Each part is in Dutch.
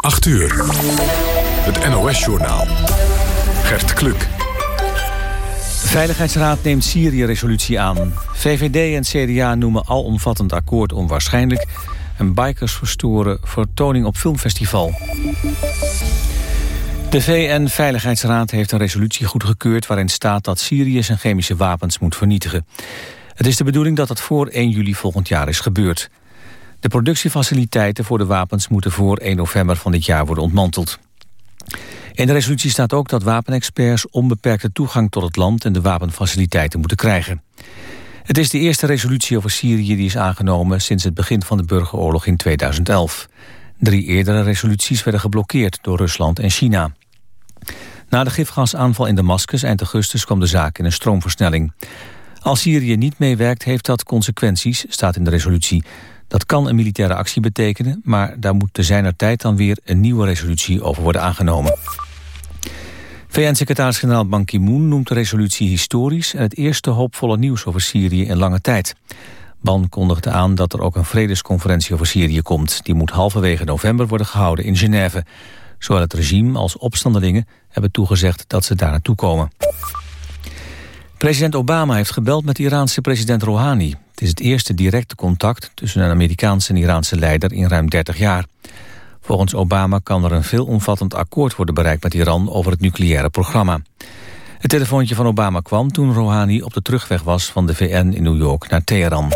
8 uur. Het NOS-journaal. Gert Kluk. Veiligheidsraad neemt Syrië-resolutie aan. VVD en CDA noemen alomvattend akkoord onwaarschijnlijk... en bikers verstoren vertoning op filmfestival. De VN-veiligheidsraad heeft een resolutie goedgekeurd... waarin staat dat Syrië zijn chemische wapens moet vernietigen. Het is de bedoeling dat dat voor 1 juli volgend jaar is gebeurd. De productiefaciliteiten voor de wapens moeten voor 1 november van dit jaar worden ontmanteld. In de resolutie staat ook dat wapenexperts onbeperkte toegang tot het land en de wapenfaciliteiten moeten krijgen. Het is de eerste resolutie over Syrië die is aangenomen sinds het begin van de burgeroorlog in 2011. Drie eerdere resoluties werden geblokkeerd door Rusland en China. Na de gifgasaanval in Damascus eind augustus kwam de zaak in een stroomversnelling. Als Syrië niet meewerkt heeft dat consequenties, staat in de resolutie. Dat kan een militaire actie betekenen, maar daar moet te zijner tijd dan weer een nieuwe resolutie over worden aangenomen. VN-secretaris-generaal Ban Ki-moon noemt de resolutie historisch en het eerste hoopvolle nieuws over Syrië in lange tijd. Ban kondigde aan dat er ook een vredesconferentie over Syrië komt. Die moet halverwege november worden gehouden in Genève. Zowel het regime als opstandelingen hebben toegezegd dat ze daar naartoe komen. President Obama heeft gebeld met Iraanse president Rouhani. Het is het eerste directe contact tussen een Amerikaanse en Iraanse leider in ruim 30 jaar. Volgens Obama kan er een veelomvattend akkoord worden bereikt met Iran over het nucleaire programma. Het telefoontje van Obama kwam toen Rouhani op de terugweg was van de VN in New York naar Teheran.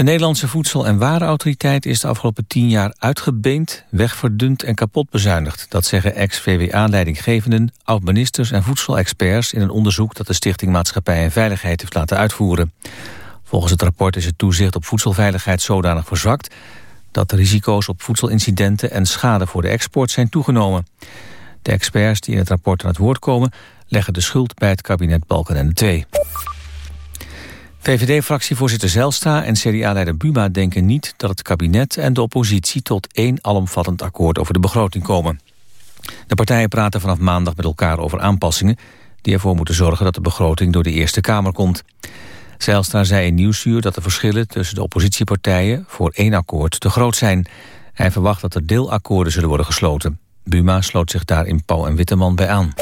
De Nederlandse Voedsel- en Warenautoriteit is de afgelopen tien jaar uitgebeend, wegverdund en kapot bezuinigd. Dat zeggen ex-VWA-leidinggevenden, oud-ministers en voedselexperts in een onderzoek dat de Stichting Maatschappij en Veiligheid heeft laten uitvoeren. Volgens het rapport is het toezicht op voedselveiligheid zodanig verzwakt dat de risico's op voedselincidenten en schade voor de export zijn toegenomen. De experts die in het rapport aan het woord komen leggen de schuld bij het kabinet Balkenende 2. VVD-fractievoorzitter Zelstra en CDA-leider Buma denken niet dat het kabinet en de oppositie tot één alomvattend akkoord over de begroting komen. De partijen praten vanaf maandag met elkaar over aanpassingen die ervoor moeten zorgen dat de begroting door de Eerste Kamer komt. Zijlstra zei in Nieuwsuur dat de verschillen tussen de oppositiepartijen voor één akkoord te groot zijn. Hij verwacht dat er deelakkoorden zullen worden gesloten. Buma sloot zich daar in Pauw en Witteman bij aan.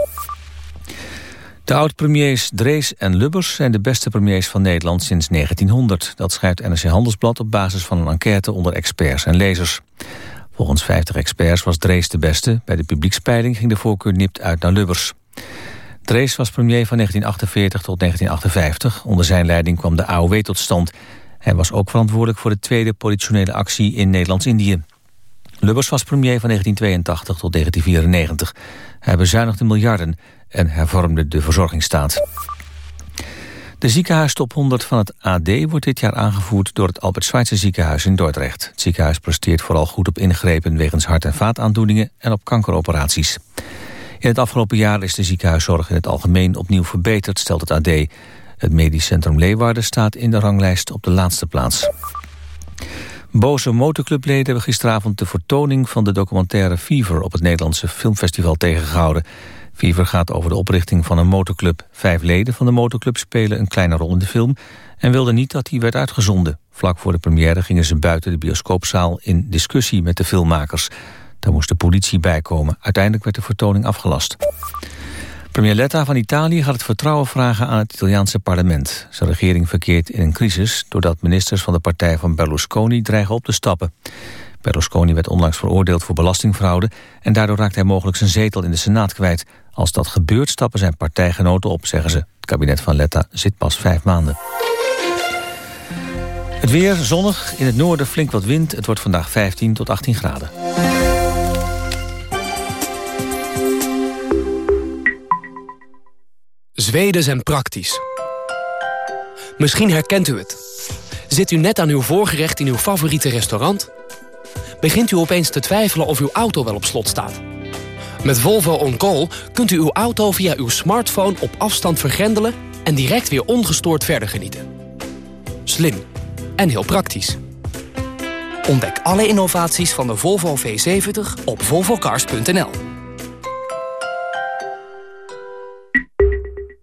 De oud-premiers Drees en Lubbers zijn de beste premiers van Nederland sinds 1900. Dat schrijft NRC Handelsblad op basis van een enquête onder experts en lezers. Volgens 50 experts was Drees de beste. Bij de publiekspeiling ging de voorkeur nipt uit naar Lubbers. Drees was premier van 1948 tot 1958. Onder zijn leiding kwam de AOW tot stand. Hij was ook verantwoordelijk voor de tweede politionele actie in Nederlands-Indië. Lubbers was premier van 1982 tot 1994. Hij bezuinigde miljarden en hervormde de verzorgingsstaat. De ziekenhuistop 100 van het AD wordt dit jaar aangevoerd door het Albert Schweitzer ziekenhuis in Dordrecht. Het ziekenhuis presteert vooral goed op ingrepen wegens hart- en vaataandoeningen en op kankeroperaties. In het afgelopen jaar is de ziekenhuiszorg in het algemeen opnieuw verbeterd, stelt het AD. Het medisch centrum Leeuwarden staat in de ranglijst op de laatste plaats. Boze motorclubleden hebben gisteravond de vertoning van de documentaire Fever op het Nederlandse filmfestival tegengehouden. Fever gaat over de oprichting van een motorclub. Vijf leden van de motorclub spelen een kleine rol in de film... en wilden niet dat die werd uitgezonden. Vlak voor de première gingen ze buiten de bioscoopzaal in discussie met de filmmakers. Daar moest de politie bij komen. Uiteindelijk werd de vertoning afgelast. Premier Letta van Italië gaat het vertrouwen vragen aan het Italiaanse parlement. Zijn regering verkeert in een crisis... doordat ministers van de partij van Berlusconi dreigen op te stappen. Berlusconi werd onlangs veroordeeld voor belastingfraude... en daardoor raakt hij mogelijk zijn zetel in de Senaat kwijt. Als dat gebeurt stappen zijn partijgenoten op, zeggen ze. Het kabinet van Letta zit pas vijf maanden. Het weer zonnig, in het noorden flink wat wind. Het wordt vandaag 15 tot 18 graden. Zweden zijn praktisch. Misschien herkent u het. Zit u net aan uw voorgerecht in uw favoriete restaurant? Begint u opeens te twijfelen of uw auto wel op slot staat? Met Volvo On Call kunt u uw auto via uw smartphone op afstand vergrendelen... en direct weer ongestoord verder genieten. Slim en heel praktisch. Ontdek alle innovaties van de Volvo V70 op volvocars.nl.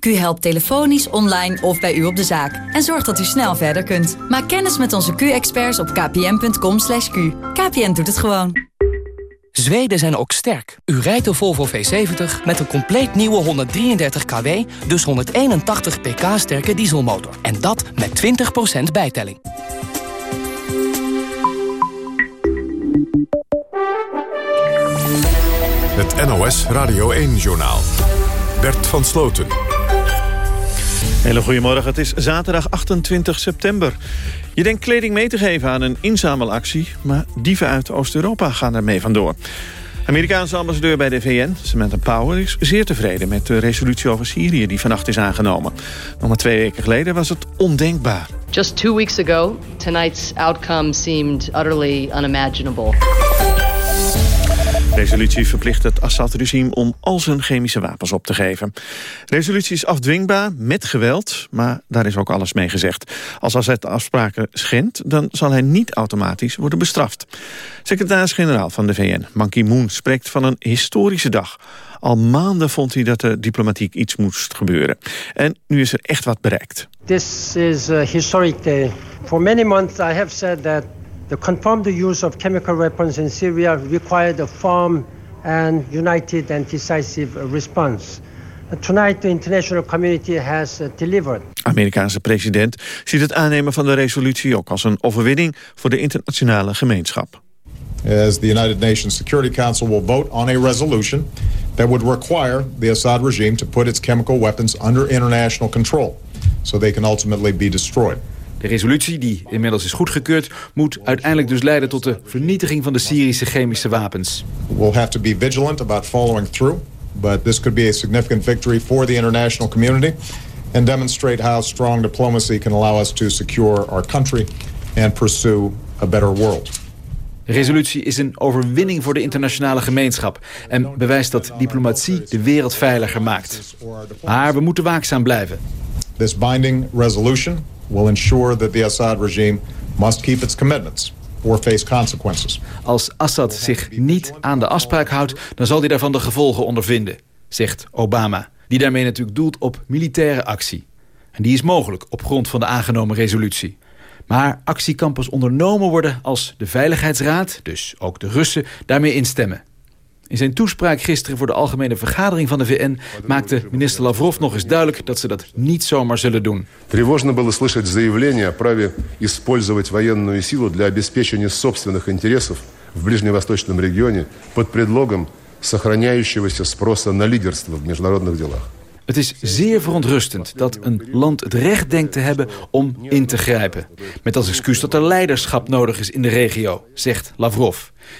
Q helpt telefonisch, online of bij u op de zaak. En zorgt dat u snel verder kunt. Maak kennis met onze Q-experts op kpn.com. /q. KPN doet het gewoon. Zweden zijn ook sterk. U rijdt de Volvo V70 met een compleet nieuwe 133 kW, dus 181 pk sterke dieselmotor. En dat met 20% bijtelling. Het NOS Radio 1-journaal. Bert van Sloten. Hele goedemorgen, het is zaterdag 28 september. Je denkt kleding mee te geven aan een inzamelactie... maar dieven uit Oost-Europa gaan ermee vandoor. Amerikaanse ambassadeur bij de VN, Samantha Power, is zeer tevreden met de resolutie over Syrië die vannacht is aangenomen. Nog maar twee weken geleden was het ondenkbaar. Just two weeks ago, tonight's outcome seemed utterly unimaginable. Resolutie verplicht het Assad-regime om al zijn chemische wapens op te geven. Resolutie is afdwingbaar met geweld, maar daar is ook alles mee gezegd. Als Assad de afspraken schendt, dan zal hij niet automatisch worden bestraft. Secretaris-generaal van de VN, Ban Ki-moon, spreekt van een historische dag. Al maanden vond hij dat er diplomatiek iets moest gebeuren. En nu is er echt wat bereikt. This is historic many months I have said that the confirmed use of chemical weapons in Syria required a firm and united and decisive response. Tonight the international community has uh, delivered. Amerikaanse president ziet het aannemen van de resolutie ook als een overwinning voor de internationale gemeenschap. As the United Nations Security Council will vote on a resolution that would require the Assad regime to put its chemical weapons under international control so they can ultimately be destroyed. De resolutie, die inmiddels is goedgekeurd... moet uiteindelijk dus leiden tot de vernietiging van de Syrische chemische wapens. We'll have to be vigilant about following through. But this could be a significant victory for the international community... and demonstrate how strong diplomacy can allow us to secure our country... and pursue a better world. De resolutie is een overwinning voor de internationale gemeenschap... en bewijst dat diplomatie de wereld veiliger maakt. Maar we moeten waakzaam blijven. This binding resolution will ensure that the Assad regime must keep its commitments. Als Assad zich niet aan de afspraak houdt... dan zal hij daarvan de gevolgen ondervinden, zegt Obama. Die daarmee natuurlijk doelt op militaire actie. En die is mogelijk op grond van de aangenomen resolutie. Maar actie kan pas ondernomen worden als de Veiligheidsraad, dus ook de Russen, daarmee instemmen. In zijn toespraak gisteren voor de Algemene Vergadering van de VN... maakte minister Lavrov nog eens duidelijk dat ze dat niet zomaar zullen doen. Тревожно было слышать заявление о праве использовать военную силу для обеспечения собственных интересов в ближневосточном регионе под предлогом сохраняющегося спроса на лидерство в международных делах. Het is zeer verontrustend dat een land het recht denkt te hebben om in te grijpen. Met als excuus dat er leiderschap nodig is in de regio, zegt Lavrov.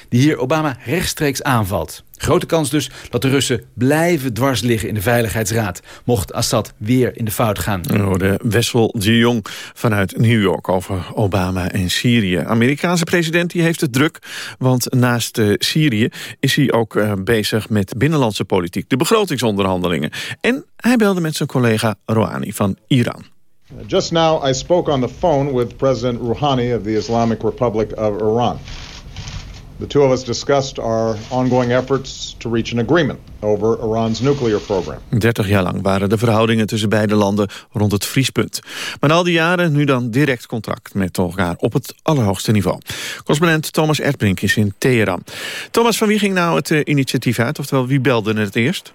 Die hier Obama rechtstreeks aanvalt. Grote kans dus dat de Russen blijven dwars liggen in de Veiligheidsraad... mocht Assad weer in de fout gaan. De Wessel de Jong vanuit New York over Obama en Syrië. Amerikaanse president die heeft het druk, want naast uh, Syrië... is hij ook uh, bezig met binnenlandse politiek, de begrotingsonderhandelingen. En hij belde met zijn collega Rouhani van Iran. Just now I spoke on the phone with President Rouhani of the Islamic Republic of Iran. The two of us discussed our ongoing efforts to reach an agreement over Iran's nuclear program. 30 jaar lang waren de verhoudingen tussen beide landen rond het vriespunt. Maar na al die jaren nu dan direct contact met elkaar op het allerhoogste niveau. Correspondent Thomas Erdbrink is in Teheran. Thomas, van wie ging nou het uh, initiatief uit? Oftewel, wie belde het eerst?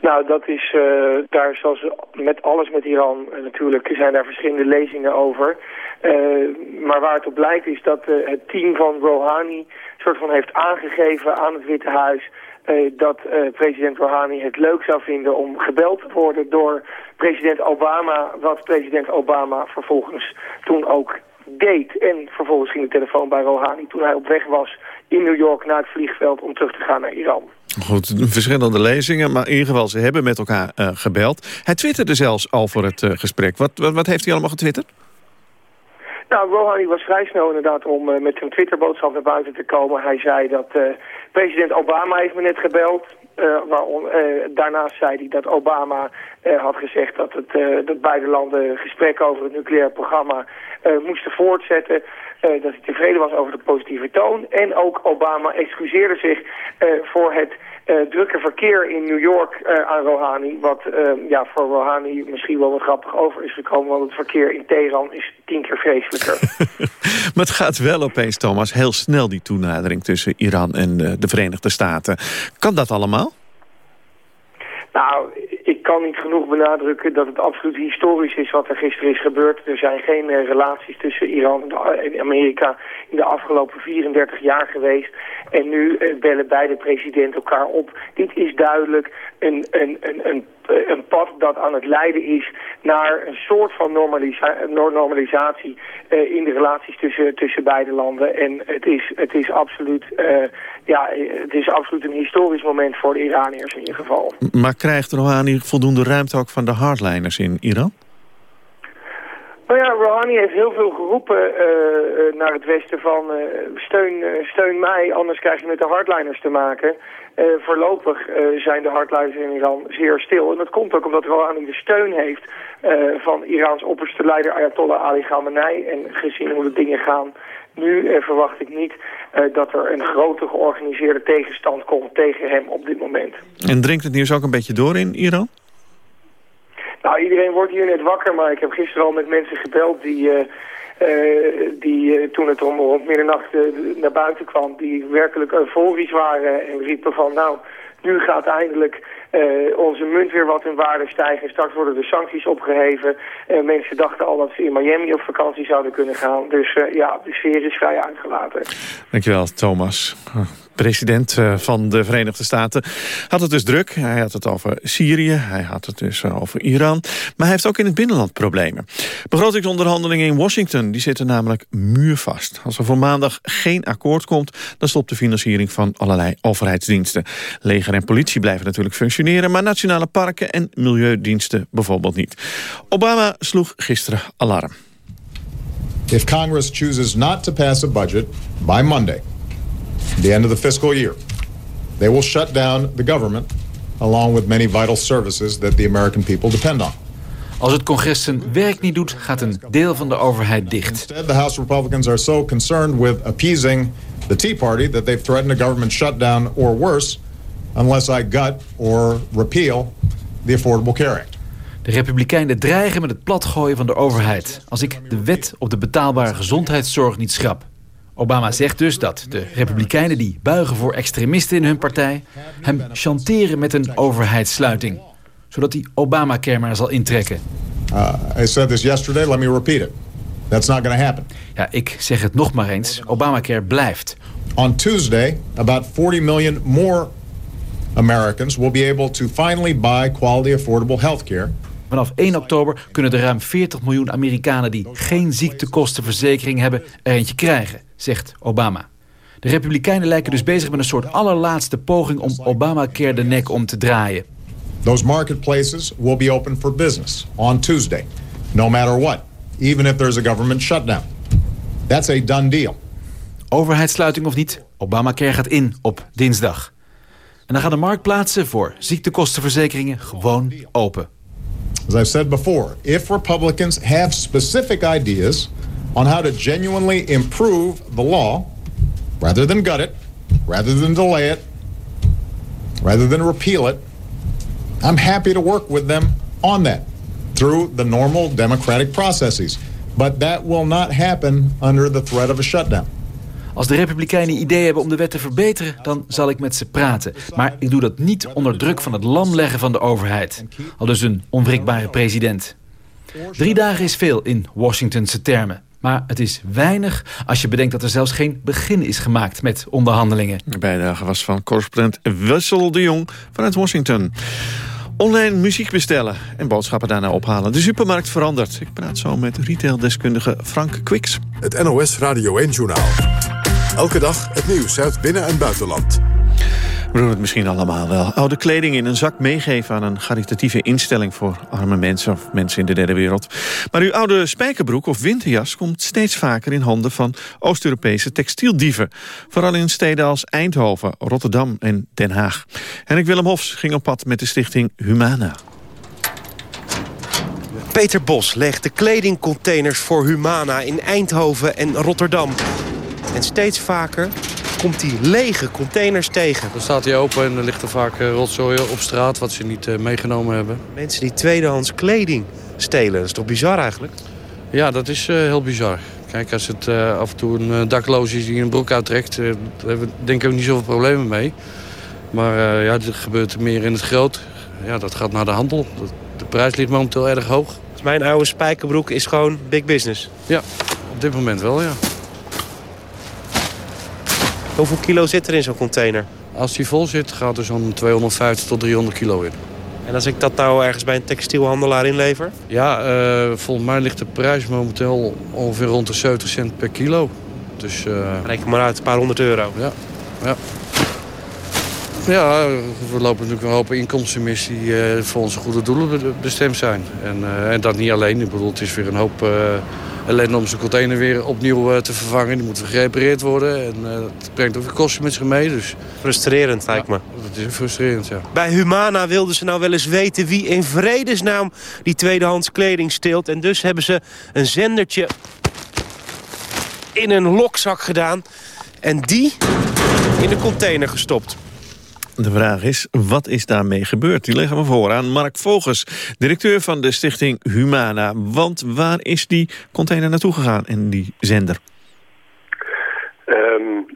Nou, dat is uh, daar zoals met alles met Iran uh, natuurlijk zijn daar verschillende lezingen over. Uh, maar waar het op blijkt is dat uh, het team van Rouhani soort van heeft aangegeven aan het Witte Huis uh, dat president Rouhani het leuk zou vinden om gebeld te worden door president Obama, wat president Obama vervolgens toen ook deed. En vervolgens ging de telefoon bij Rouhani toen hij op weg was in New York naar het vliegveld om terug te gaan naar Iran. Goed, verschillende lezingen, maar in ieder geval ze hebben met elkaar gebeld. Hij twitterde zelfs al voor het gesprek. Wat, wat, wat heeft hij allemaal getwitterd? Nou, Rouhani was vrij snel inderdaad om uh, met een Twitterboodschap naar buiten te komen. Hij zei dat uh, president Obama heeft me net gebeld. daarnaast zei hij dat Obama had gezegd dat, het, dat beide landen gesprekken over het nucleair programma moesten voortzetten. dat hij tevreden was over de positieve toon. En ook Obama excuseerde zich voor het drukke verkeer in New York uh, aan Rouhani. Wat uh, ja, voor Rouhani misschien wel wat grappig over is gekomen. Want het verkeer in Teheran is tien keer vreselijker. maar het gaat wel opeens, Thomas, heel snel die toenadering tussen Iran en de Verenigde Staten. Kan dat allemaal? Nou, kan niet genoeg benadrukken dat het absoluut historisch is wat er gisteren is gebeurd. Er zijn geen uh, relaties tussen Iran en Amerika in de afgelopen 34 jaar geweest. En nu uh, bellen beide presidenten elkaar op. Dit is duidelijk een, een, een, een, pad dat aan het leiden is naar een soort van normalisa normalisatie uh, in de relaties tussen, tussen beide landen. En het is, het is absoluut ja, het is absoluut een historisch moment voor de Iraniërs in ieder geval. Maar krijgt Rouhani voldoende ruimte ook van de hardliners in Iran? Nou ja, Rouhani heeft heel veel geroepen uh, naar het westen van uh, steun, steun mij, anders krijg je met de hardliners te maken. voorlopig zijn de hardliners in Iran zeer stil. En dat komt ook omdat Rouhani de steun heeft van Iraans opperste leider Ayatollah Ali Khamenei. En gezien hoe de dingen gaan nu eh, verwacht ik niet dat er een grote georganiseerde tegenstand komt tegen hem op dit moment. En dringt het nieuws ook een beetje door in Iran? Nou, iedereen wordt hier net wakker, maar ik heb gisteren al met mensen gebeld die... Uh, uh, die toen het om rond middernacht naar buiten kwam, die werkelijk euforisch waren en riepen van nou, nu gaat eindelijk onze munt weer wat in waarde stijgen. Straks worden de sancties opgeheven. Uh, mensen dachten al dat ze in Miami op vakantie zouden kunnen gaan. Dus ja, de sfeer is vrij uitgelaten. Dankjewel, Thomas president eh, van de Verenigde Staten, had het dus druk. Hij had het over Syrië, hij had het dus eh, over Iran. Maar hij heeft ook in het binnenland problemen. Begrotingsonderhandelingen in Washington die zitten namelijk muurvast. Als er voor maandag geen akkoord komt, dan stopt de financiering van allerlei overheidsdiensten. Leger en politie blijven natuurlijk functioneren, maar nationale parken en milieudiensten bijvoorbeeld niet. Obama sloeg gisteren alarm. If Congress chooses not to pass a budget by Monday the end of the fiscal year. They will shut down the government along with many vital services that the American people depend on. Als het congres zijn werk niet doet, gaat een deel van de overheid dicht. Instead, the House Republicans are so concerned with appeasing the Tea Party that they've threatened a government shutdown or worse unless I gut or repeal the Affordable Care Act. De Republikeinen dreigen met het platgooien van de overheid als ik de wet op de betaalbare gezondheidszorg niet schrap. Obama zegt dus dat de republikeinen die buigen voor extremisten in hun partij... hem chanteren met een overheidssluiting. Zodat hij Obamacare maar zal intrekken. Uh, I said this yesterday, let me repeat it. That's not going to happen. Ja, ik zeg het nog maar eens. Obamacare blijft. On Tuesday, about 40 million more Americans will be able to finally buy quality affordable health care. Vanaf 1 oktober kunnen de ruim 40 miljoen Amerikanen die geen ziektekostenverzekering hebben er eentje krijgen zegt Obama. De Republikeinen lijken dus bezig met een soort allerlaatste poging om Obamacare de nek om te draaien. Those marketplaces will be open for business on Tuesday, no matter what, even if there's a government shutdown. That's a done deal. Overheidssluiting of niet, Obamacare gaat in op dinsdag. En dan gaan de marktplaatsen voor ziektekostenverzekeringen gewoon open. As I've said before, if Republicans have specific ideas on how to genuinely improve the law rather than gut it, rather than delay it, rather than repeal it. I'm happy to work with them on that through the normal democratic processes. But that will not happen under the threat of a shutdown. Als de Republikeinen ideeën hebben om de wet te verbeteren, dan zal ik met ze praten. Maar ik doe dat niet onder druk van het lamleggen van de overheid. Al dus een onwrikbare president. Drie dagen is veel in Washingtonse termen. Maar het is weinig als je bedenkt dat er zelfs geen begin is gemaakt met onderhandelingen. De bijdrage was van correspondent Wessel de Jong vanuit Washington. Online muziek bestellen en boodschappen daarna ophalen. De supermarkt verandert. Ik praat zo met retaildeskundige Frank Kwiks. Het NOS Radio 1 Journaal. Elke dag het nieuws uit binnen- en buitenland. We het misschien allemaal wel. Oude kleding in een zak meegeven aan een caritatieve instelling... voor arme mensen of mensen in de derde wereld. Maar uw oude spijkerbroek of winterjas komt steeds vaker in handen van Oost-Europese textieldieven. Vooral in steden als Eindhoven, Rotterdam en Den Haag. Henrik Willem Hofs ging op pad met de stichting Humana. Peter Bos legt de kledingcontainers voor Humana in Eindhoven en Rotterdam. En steeds vaker komt hij lege containers tegen. Dan staat hij open en er ligt er vaak eh, rotzooi op straat... wat ze niet eh, meegenomen hebben. Mensen die tweedehands kleding stelen, dat is toch bizar eigenlijk? Ja, dat is uh, heel bizar. Kijk, als het af en toe een dakloos is die een broek uittrekt... Daar hebben we denk ik ook niet zoveel problemen mee. Maar ja, dit gebeurt meer in het groot. Ja, dat gaat naar de handel. De prijs ligt momenteel erg hoog. Dus mijn oude spijkerbroek is gewoon big business? Ja, op dit moment wel, ja. Hoeveel kilo zit er in zo'n container? Als die vol zit, gaat er zo'n 250 tot 300 kilo in. En als ik dat nou ergens bij een textielhandelaar inlever? Ja, uh, volgens mij ligt de prijs momenteel ongeveer rond de 70 cent per kilo. Dus, uh... Reken maar uit, een paar honderd euro. Ja, ja. Ja, we lopen natuurlijk een hoop inkomsten mis die uh, voor onze goede doelen bestemd zijn. En, en dat niet alleen. Ik bedoel, het is weer een hoop ellende om zijn container weer opnieuw uh, te vervangen. Die moet gerepareerd worden en uh, het brengt ook weer kosten met zich mee. Dus... Frustrerend, lijkt ja, me. Dat is frustrerend, ja. Bij Humana wilden ze nou wel eens weten wie in vredesnaam die tweedehands kleding steelt. En dus hebben ze een zendertje in een lokzak gedaan en die in de container gestopt. De vraag is, wat is daarmee gebeurd? Die leggen we voor aan Mark Vogels, directeur van de stichting Humana. Want waar is die container naartoe gegaan en die zender? Um,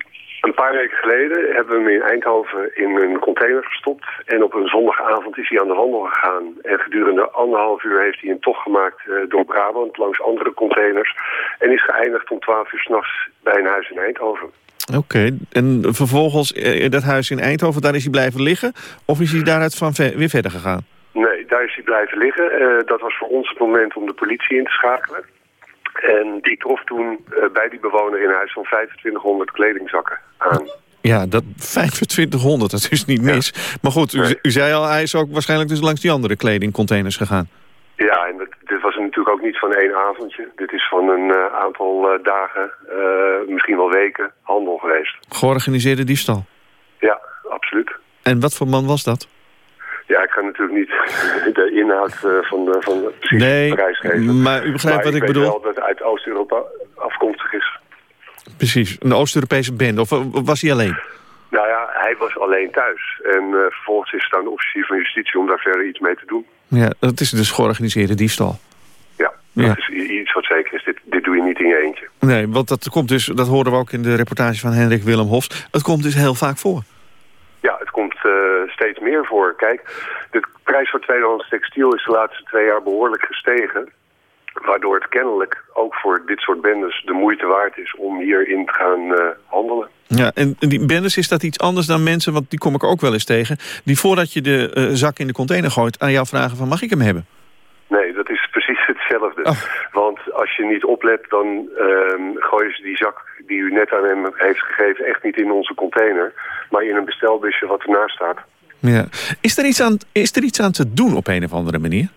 een paar weken geleden hebben we hem in Eindhoven in een container gestopt. En op een zondagavond is hij aan de wandel gegaan. En gedurende anderhalf uur heeft hij een tocht gemaakt uh, door Brabant langs andere containers. En is geëindigd om twaalf uur s'nachts bij een huis in Eindhoven. Oké, en vervolgens in dat huis in Eindhoven, daar is hij blijven liggen? Of is hij daaruit van weer verder gegaan? Nee, daar is hij blijven liggen. Uh, dat was voor ons het moment om de politie in te schakelen. En die trof toen uh, bij die bewoner in huis van 2500 kledingzakken aan. Ja, dat 2500, dat is niet mis. Ja. Maar goed, u, zei al, hij is ook waarschijnlijk dus langs die andere kledingcontainers gegaan. Ja, en dat, natuurlijk ook niet van één avondje. Dit is van een uh, aantal uh, dagen, uh, misschien wel weken, handel geweest. Georganiseerde diefstal? Ja, absoluut. En wat voor man was dat? Ja, ik kan natuurlijk niet de inhoud van de, van de precies nee, prijs geven. maar u begrijpt maar wat ik, ik bedoel? wel dat het uit Oost-Europa afkomstig is. Precies, een Oost-Europese band. Of was hij alleen? Nou ja, hij was alleen thuis. En uh, vervolgens is het aan de officier van justitie om daar verder iets mee te doen. Ja, dat is dus georganiseerde diefstal. Ja, dat is iets wat zeker is. Dit, dit doe je niet in je eentje. Nee, want dat komt dus, dat hoorden we ook in de reportage van Hendrik Willem Hofs. Het komt dus heel vaak voor. Ja, het komt uh, steeds meer voor. Kijk, de prijs voor tweedehands textiel is de laatste twee jaar behoorlijk gestegen. Waardoor het kennelijk ook voor dit soort bendes de moeite waard is om hierin te gaan uh, handelen. Ja, en die bendes is dat iets anders dan mensen, want die kom ik ook wel eens tegen... die voordat je de uh, zak in de container gooit aan jou vragen van mag ik hem hebben? Nee, dat is precies hetzelfde. Oh. Want als je niet oplet, dan uh, gooien ze die zak die u net aan hem heeft gegeven... echt niet in onze container, maar in een bestelbusje wat ernaast staat. Ja. Is, er iets aan, is er iets aan te doen op een of andere manier?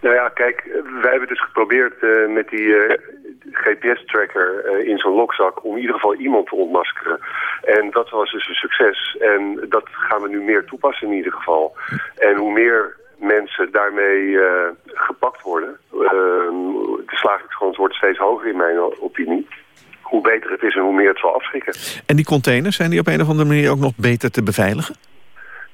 Nou ja, kijk, wij hebben dus geprobeerd uh, met die uh, GPS-tracker uh, in zo'n lokzak... om in ieder geval iemand te ontmaskeren. En dat was dus een succes. En dat gaan we nu meer toepassen in ieder geval. En hoe meer mensen daarmee gepakt worden... slagingskans wordt steeds hoger in mijn opinie hoe beter het is en hoe meer het zal afschrikken. En die containers, zijn die op een of andere manier ook nog beter te beveiligen?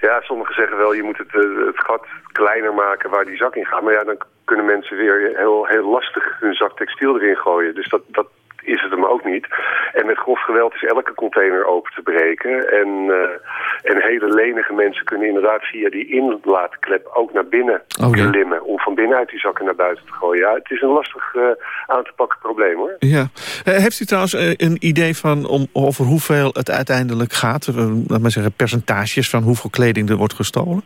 Ja, sommigen zeggen wel, je moet het, uh, het gat kleiner maken waar die zak in gaat. Maar ja, dan kunnen mensen weer heel, heel lastig hun zak textiel erin gooien. Dus dat, dat is het hem ook niet. En met grof geweld is elke container open te breken. En, uh, en hele lenige mensen kunnen inderdaad via die inlaatklep ook naar binnen oh, ja. klimmen. Om van binnenuit die zakken naar buiten te gooien. Ja, het is een lastig uh, aan te pakken probleem hoor. Ja. Uh, heeft u trouwens een idee van om, over hoeveel het uiteindelijk gaat? laat maar zeggen, percentages van hoeveel kleding er wordt gestolen?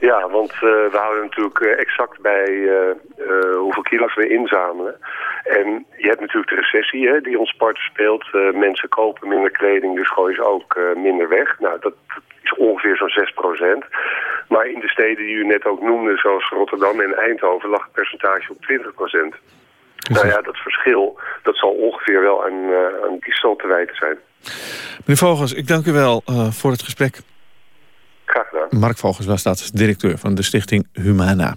Ja, want uh, we houden natuurlijk uh, exact bij uh, hoeveel kilo's we inzamelen. En je hebt natuurlijk de recessie hè, die ons part speelt. mensen kopen minder kleding, dus gooien ze ook minder weg. Nou, dat, is ongeveer zo'n 6 procent. Maar in de steden die u net ook noemde, zoals Rotterdam en Eindhoven, lag het percentage op 20 procent. Nou ja, dat verschil, dat zal ongeveer wel aan, aan die te wijten zijn. Meneer Vogels, ik dank u wel voor het gesprek. Graag gedaan. Mark Vogels was dat, directeur van de stichting Humana.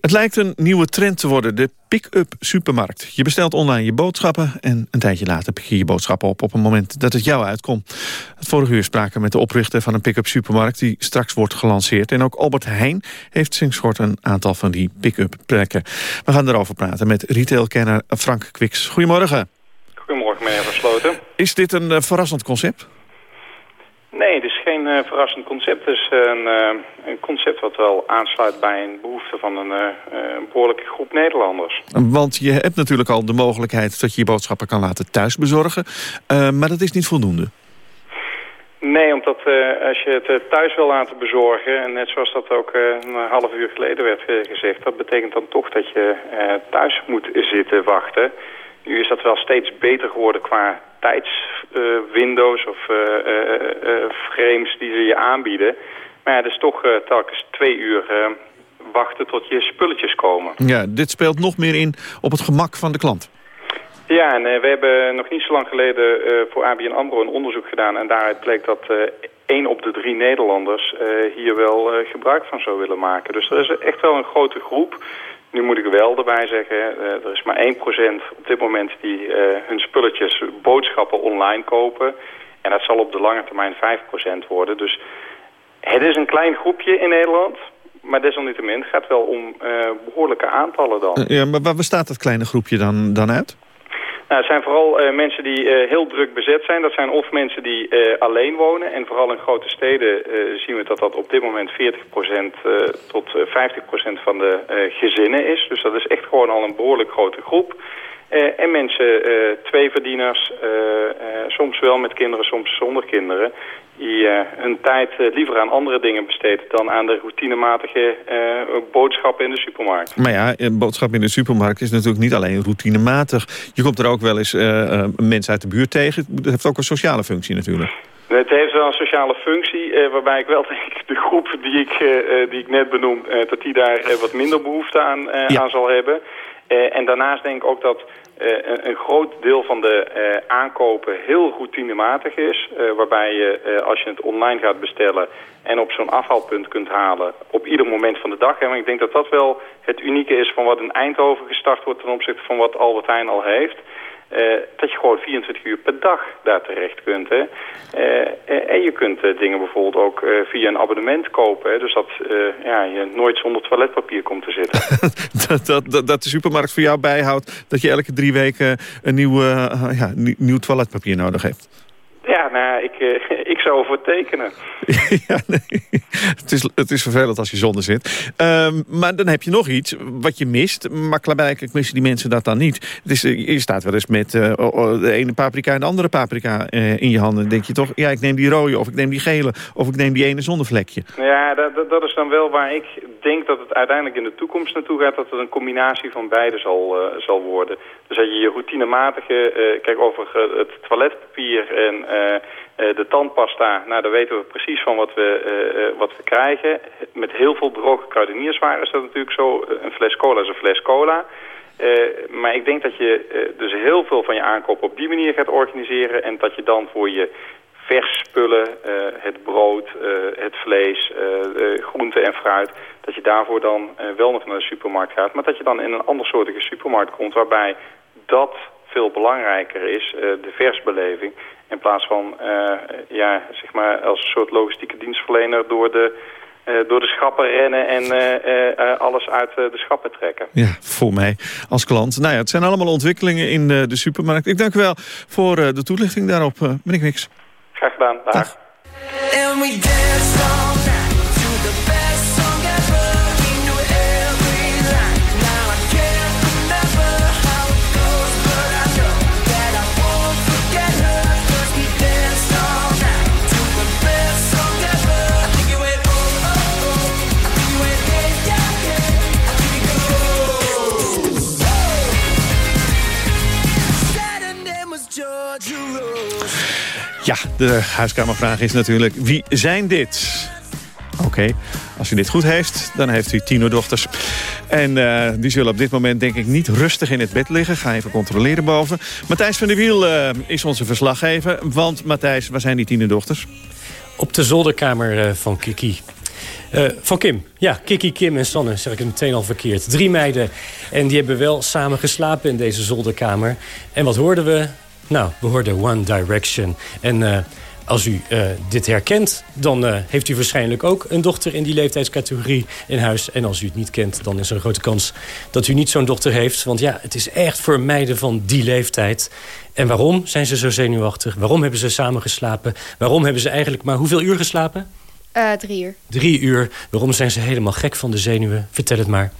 Het lijkt een nieuwe trend te worden, de pick-up supermarkt. Je bestelt online je boodschappen en een tijdje later pik je je boodschappen op... op het moment dat het jou uitkomt. Het vorige uur spraken met de oprichter van een pick-up supermarkt... die straks wordt gelanceerd. En ook Albert Heijn heeft sinds kort een aantal van die pick-up plekken. We gaan erover praten met retailkenner Frank Kwiks. Goedemorgen. Goedemorgen, meneer Versloten. Is dit een uh, verrassend concept? Nee, het is geen uh, verrassend concept. Het is een, uh, een, concept wat wel aansluit bij een behoefte van een, uh, een behoorlijke groep Nederlanders. Want je hebt natuurlijk al de mogelijkheid dat je je boodschappen kan laten thuis bezorgen. maar dat is niet voldoende. Nee, omdat als je het thuis wil laten bezorgen, en net zoals dat ook een half uur geleden werd gezegd, dat betekent dan toch dat je thuis moet zitten wachten. Nu is dat wel steeds beter geworden qua tijdswindows uh, of uh, uh, frames die ze je aanbieden. Maar ja, is toch telkens twee uur wachten tot je spulletjes komen. Ja, dit speelt nog meer in op het gemak van de klant. Ja, en we hebben nog niet zo lang geleden voor ABN AMRO een onderzoek gedaan. En daaruit bleek dat één op de drie Nederlanders hier wel gebruik van zou willen maken. Dus er is echt wel een grote groep nu moet ik wel erbij zeggen, uh, er is maar 1% op dit moment die uh, hun spulletjes, boodschappen online kopen. En dat zal op de lange termijn 5% worden. Dus het is een klein groepje in Nederland. Maar desalniettemin gaat wel om uh, behoorlijke aantallen dan. Ja, maar waar bestaat dat kleine groepje dan, dan uit? Nou, het zijn vooral uh, mensen die uh, heel druk bezet zijn. Dat zijn of mensen die uh, alleen wonen. En vooral in grote steden zien we dat dat op dit moment 40% tot 50% van de gezinnen is. Dus dat is echt gewoon al een behoorlijk grote groep. En mensen, twee verdieners, soms wel met kinderen, soms zonder kinderen die hun tijd liever aan andere dingen besteedt... dan aan de routinematige boodschappen in de supermarkt. Maar ja, boodschappen in de supermarkt is natuurlijk niet alleen routinematig. Je komt er ook wel eens mensen uit de buurt tegen. Het heeft ook een sociale functie natuurlijk. Het heeft wel een sociale functie, waarbij ik wel denk... de groep die ik, die ik net benoem, dat die daar wat minder behoefte aan, ja. aan zal hebben... en daarnaast denk ik ook dat uh, een, groot deel van de uh, aankopen heel routinematig is. Waarbij je, als je het online gaat bestellen en op zo'n afhaalpunt kunt halen op ieder moment van de dag. En ik denk dat dat wel het unieke is van wat in Eindhoven gestart wordt ten opzichte van wat Albert Heijn al heeft. Uh, dat je gewoon 24 uur per dag daar terecht kunt. Hè. Uh, en je kunt dingen bijvoorbeeld ook via een abonnement kopen. Hè. Dus dat ja, je nooit zonder toiletpapier komt te zitten. dat, dat, dat, dat, de supermarkt voor jou bijhoudt dat je elke drie weken een nieuw, ja, nieuw toiletpapier nodig hebt. Ja, nou, ik, uh, ik zou ervoor tekenen. ja, nee. het, is, het is vervelend als je zonder zit. Um, maar dan heb je nog iets wat je mist. Maar klaarblijkelijk missen die mensen dat dan niet. Het is, eh, je staat wel eens met uh, de ene paprika en de andere paprika uh, in je handen. Dan denk je toch, ja, ik neem die rode of ik neem die gele... of ik neem die ene zonder vlekje. Ja, dat, dat is dan wel waar ik denk dat het uiteindelijk in de toekomst naartoe gaat... dat het een combinatie van beide zal, zal worden. Dus dat je je routinematige... kijk, over het toiletpapier en de tandpasta, nou daar weten we precies van wat we, uh, wat we krijgen. Met heel veel droge kruidenierswaren is dat natuurlijk zo. Een fles cola is een fles cola. maar ik denk dat je dus heel veel van je aankoop op die manier gaat organiseren. En dat je dan voor je vers spullen, het brood, het vlees, groente en fruit... dat je daarvoor dan wel nog naar de supermarkt gaat. Maar dat je dan in een andersoortige supermarkt komt waarbij dat veel belangrijker is, de versbeleving. In plaats van uh, ja, zeg maar als een soort logistieke dienstverlener door de, uh, door de schappen rennen en uh, alles uit de schappen trekken. Ja, voor mij als klant. Nou ja, het zijn allemaal ontwikkelingen in de, de supermarkt. Ik dank u wel voor de toelichting daarop, meneer Kwiks. Graag gedaan. Dag. Dag. Ja, de huiskamervraag is natuurlijk, wie zijn dit? Oké, als u dit goed heeft, dan heeft u tienerdochters. En uh, die zullen op dit moment denk ik niet rustig in het bed liggen. Ga even controleren boven. Matthijs van der Wiel uh, is onze verslaggever. Want Matthijs, waar zijn die tienerdochters? Op de zolderkamer uh, van Kiki. van Kim. Ja, Kiki, Kim en Sanne, zeg ik het meteen al verkeerd. Drie meiden. En die hebben wel samen geslapen in deze zolderkamer. En wat hoorden we? Nou, we hoorden One Direction. En als u uh, dit herkent, dan uh, heeft u waarschijnlijk ook een dochter in die leeftijdscategorie in huis. En als u het niet kent, dan is er een grote kans dat u niet zo'n dochter heeft. Want ja, het is echt voor meiden van die leeftijd. En waarom zijn ze zo zenuwachtig? Waarom hebben ze samen geslapen? Waarom hebben ze eigenlijk maar hoeveel uur geslapen? Uh, drie uur. Drie uur. Waarom zijn ze helemaal gek van de zenuwen? Vertel het maar.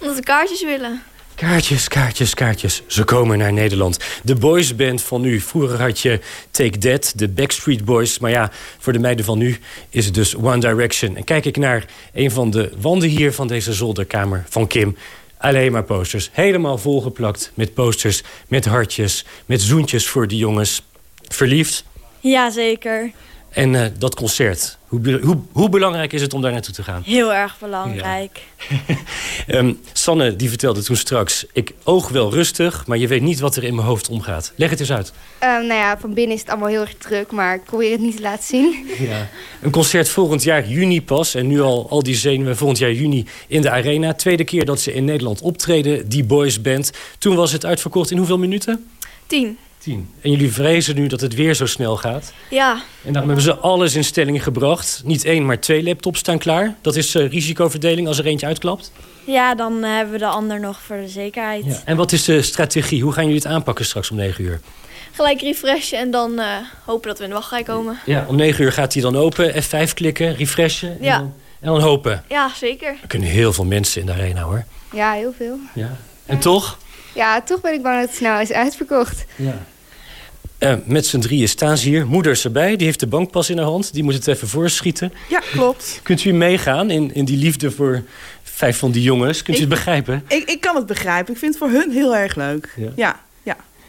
Omdat ze kaartjes willen. Kaartjes, kaartjes, kaartjes. Ze komen naar Nederland. De boysband van nu. Vroeger had je Take That, de Backstreet Boys. Maar ja, voor de meiden van nu is het dus One Direction. En kijk ik naar een van de wanden hier van deze zolderkamer van Kim. Alleen maar posters. Helemaal volgeplakt met posters, met hartjes, met zoentjes voor die jongens. Verliefd? Jazeker. En uh, dat concert, hoe, hoe, hoe, belangrijk is het om daar naartoe te gaan? Heel erg belangrijk. Ja. um, Sanne die vertelde toen straks... ik oog wel rustig, maar je weet niet wat er in mijn hoofd omgaat. Leg het eens uit. Um, nou ja, van binnen is het allemaal heel erg druk... maar ik probeer het niet te laten zien. Ja. Een concert volgend jaar juni pas... en nu al al die zenuwen volgend jaar juni in de Arena. Tweede keer dat ze in Nederland optreden, die boys band. Toen was het uitverkocht in hoeveel minuten? Tien. En jullie vrezen nu dat het weer zo snel gaat. Ja. En daarom hebben ze alles in stelling gebracht. Niet één, maar twee laptops staan klaar. Dat is uh, risicoverdeling als er eentje uitklapt. Ja, dan uh, hebben we de ander nog voor de zekerheid. Ja. En wat is de strategie? Hoe gaan jullie het aanpakken straks om 9 uur? Gelijk refreshen en dan uh, hopen dat we in de wachtrij komen. Ja, om 9 uur gaat hij dan open. F5 klikken, refreshen. En ja. Dan, en dan hopen. Ja, zeker. Er kunnen heel veel mensen in de arena hoor. Ja, heel veel. Ja. En toch? Ja, toch ben ik bang dat het snel is uitverkocht. Ja. Uh, met z'n drieën staan ze hier. Moeder is erbij, die heeft de bankpas in haar hand. Die moet het even voorschieten. Ja, klopt. Kunt u meegaan in, in die liefde voor vijf van die jongens? Kunt u het begrijpen? Ik, ik kan het begrijpen. Ik vind het voor hun heel erg leuk. Ja, ja.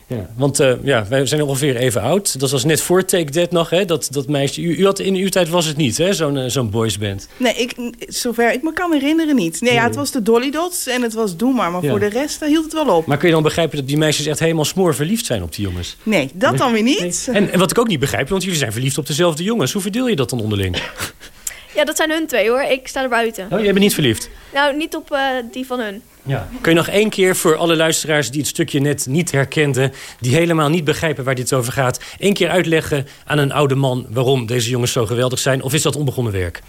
Ja. want uh, ja, wij zijn ongeveer even oud. Dat was net voor Take That nog, hè? Dat, dat meisje. U, u had, in uw tijd was het niet, hè? Zo'n uh, zo'n boysband. Nee, ik, zover ik me kan herinneren niet. Nee, nee. Ja, het was de Dolly Dots en het was Doe maar. Maar ja. voor de rest hield het wel op. Maar kun je dan begrijpen dat die meisjes echt helemaal smoor verliefd zijn op die jongens? Nee, dat dan weer niet. Nee. En, en wat ik ook niet begrijp, want jullie zijn verliefd op dezelfde jongens. Hoe verdeel je dat dan onderling? Ja, dat zijn hun twee hoor. Ik sta er buiten. Oh, jij bent niet verliefd? Nou, niet op uh, die van hun. Ja. Kun je nog één keer voor alle luisteraars die het stukje net niet herkenden... die helemaal niet begrijpen waar dit over gaat... één keer uitleggen aan een oude man waarom deze jongens zo geweldig zijn? Of is dat onbegonnen werk?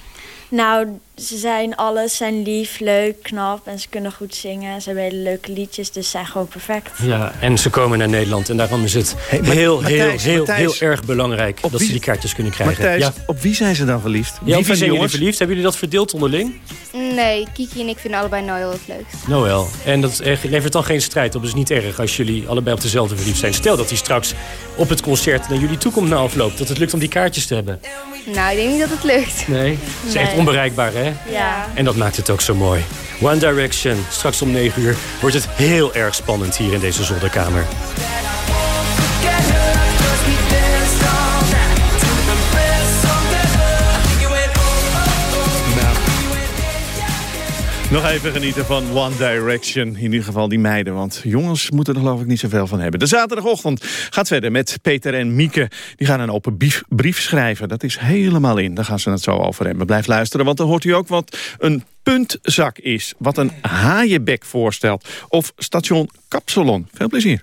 Nou, ze zijn alles, zijn lief, leuk, knap en ze kunnen goed zingen. Ze hebben hele leuke liedjes, dus ze zijn gewoon perfect. Ja, en ze komen naar Nederland en daarom is het hey, heel, Matthijs, heel, heel, Matthijs, heel erg belangrijk dat wie, ze die kaartjes kunnen krijgen. Matthijs, ja. op wie zijn ze dan verliefd? Ja, wie zijn jullie verliefd? Hebben jullie dat verdeeld onderling? Nee, Kiki en ik vinden allebei Noël het leukst. Noël. En dat levert dan geen strijd op. Het is niet erg als jullie allebei op dezelfde verliefd zijn. Stel dat hij straks op het concert naar jullie toe komt na afloop. Dat het lukt om die kaartjes te hebben. Nou, ik denk niet dat het lukt. Nee? Het is nee. echt onbereikbaar, hè? Ja. En dat maakt het ook zo mooi. One Direction. Straks om 9 uur wordt het heel erg spannend hier in deze zolderkamer. Nog even genieten van One Direction. In ieder geval die meiden, want jongens moeten er geloof ik niet zoveel van hebben. De zaterdagochtend gaat verder met Peter en Mieke. Die gaan een open brief, schrijven. Dat is helemaal in. Daar gaan ze het zo over hebben. Blijf luisteren, want dan hoort u ook wat een puntzak is. Wat een haaienbek voorstelt. Of station Kapsalon. Veel plezier.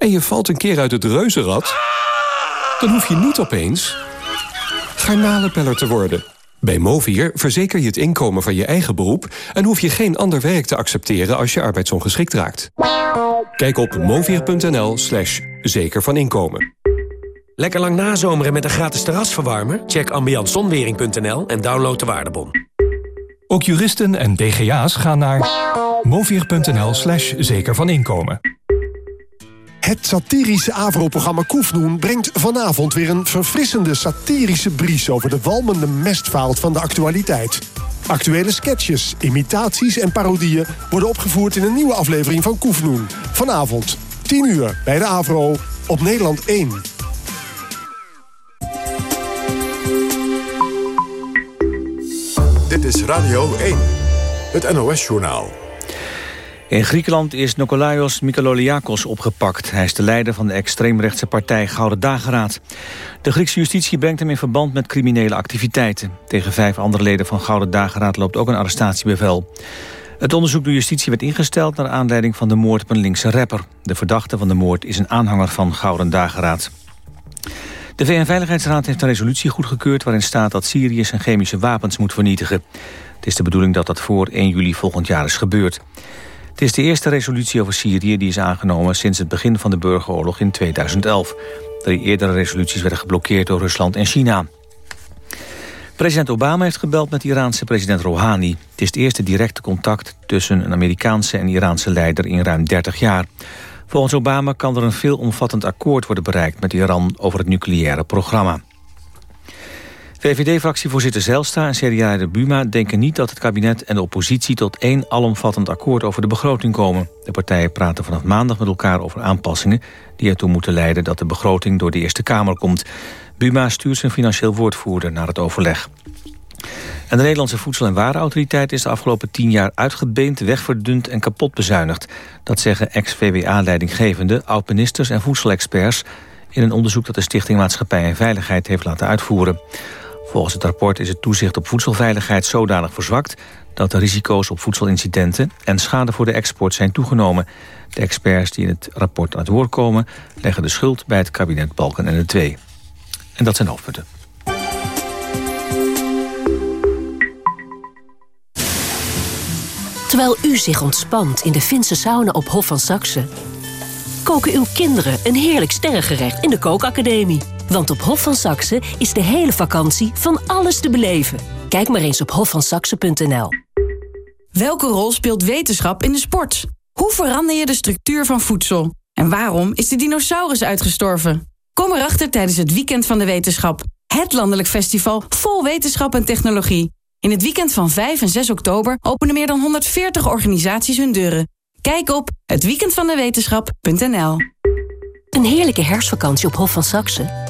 en je valt een keer uit het reuzenrad... dan hoef je niet opeens garnalenpeller te worden. Bij Movier verzeker je het inkomen van je eigen beroep... en hoef je geen ander werk te accepteren als je arbeidsongeschikt raakt. Kijk op movier.nl slash zeker van inkomen. Lekker lang nazomeren met een gratis terrasverwarmer? Check ambiantzonwering.nl en download de waardebon. Ook juristen en DGA's gaan naar movier.nl slash zeker van inkomen. Het satirische AVRO-programma Koefnoen brengt vanavond weer een verfrissende satirische bries over de walmende mestvaalt van de actualiteit. Actuele sketches, imitaties en parodieën worden opgevoerd in een nieuwe aflevering van Koefnoen. Vanavond, 10 uur, bij de AVRO, op Nederland 1. Dit is Radio 1, het NOS-journaal. In Griekenland is Nikolaios Mikaloliakos opgepakt. Hij is de leider van de extreemrechtse partij Gouden Dageraad. De Griekse justitie brengt hem in verband met criminele activiteiten. Tegen vijf andere leden van Gouden Dageraad loopt ook een arrestatiebevel. Het onderzoek door justitie werd ingesteld naar aanleiding van de moord op een linkse rapper. De verdachte van de moord is een aanhanger van Gouden Dageraad. De VN-veiligheidsraad heeft een resolutie goedgekeurd... waarin staat dat Syrië zijn chemische wapens moet vernietigen. Het is de bedoeling dat dat voor 1 juli volgend jaar is gebeurd. Het is de eerste resolutie over Syrië die is aangenomen... sinds het begin van de burgeroorlog in 2011. Drie eerdere resoluties werden geblokkeerd door Rusland en China. President Obama heeft gebeld met Iraanse president Rouhani. Het is het eerste directe contact tussen een Amerikaanse en Iraanse leider in ruim 30 jaar. Volgens Obama kan er een veelomvattend akkoord worden bereikt met Iran over het nucleaire programma. VVD-fractievoorzitter Zijlstra en CDA-leider Buma denken niet dat het kabinet en de oppositie tot één alomvattend akkoord over de begroting komen. De partijen praten vanaf maandag met elkaar over aanpassingen die ertoe moeten leiden dat de begroting door de Eerste Kamer komt. Buma stuurt zijn financieel woordvoerder naar het overleg. En de Nederlandse Voedsel- en Warenautoriteit is de afgelopen tien jaar uitgebeend, wegverdund en kapot bezuinigd. Dat zeggen ex-VWA-leidinggevende, oud-ministers en voedselexperts in een onderzoek dat de Stichting Maatschappij en Veiligheid heeft laten uitvoeren. Volgens het rapport is het toezicht op voedselveiligheid zodanig verzwakt... dat de risico's op voedselincidenten en schade voor de export zijn toegenomen. De experts die in het rapport aan het woord komen... leggen de schuld bij het kabinet Balken en de Twee. En dat zijn hoofdpunten. Terwijl u zich ontspant in de Finse sauna op Hof van Saxe... koken uw kinderen een heerlijk sterrengerecht in de kookacademie. Want op Hof van Saxe is de hele vakantie van alles te beleven. Kijk maar eens op hofvansaxe.nl. Welke rol speelt wetenschap in de sport? Hoe verander je de structuur van voedsel? En waarom is de dinosaurus uitgestorven? Kom erachter tijdens het Weekend van de Wetenschap. Het landelijk festival vol wetenschap en technologie. In het weekend van 5 en 6 oktober openen meer dan 140 organisaties hun deuren. Kijk op hetweekendvandewetenschap.nl Een heerlijke herfstvakantie op Hof van Saxe?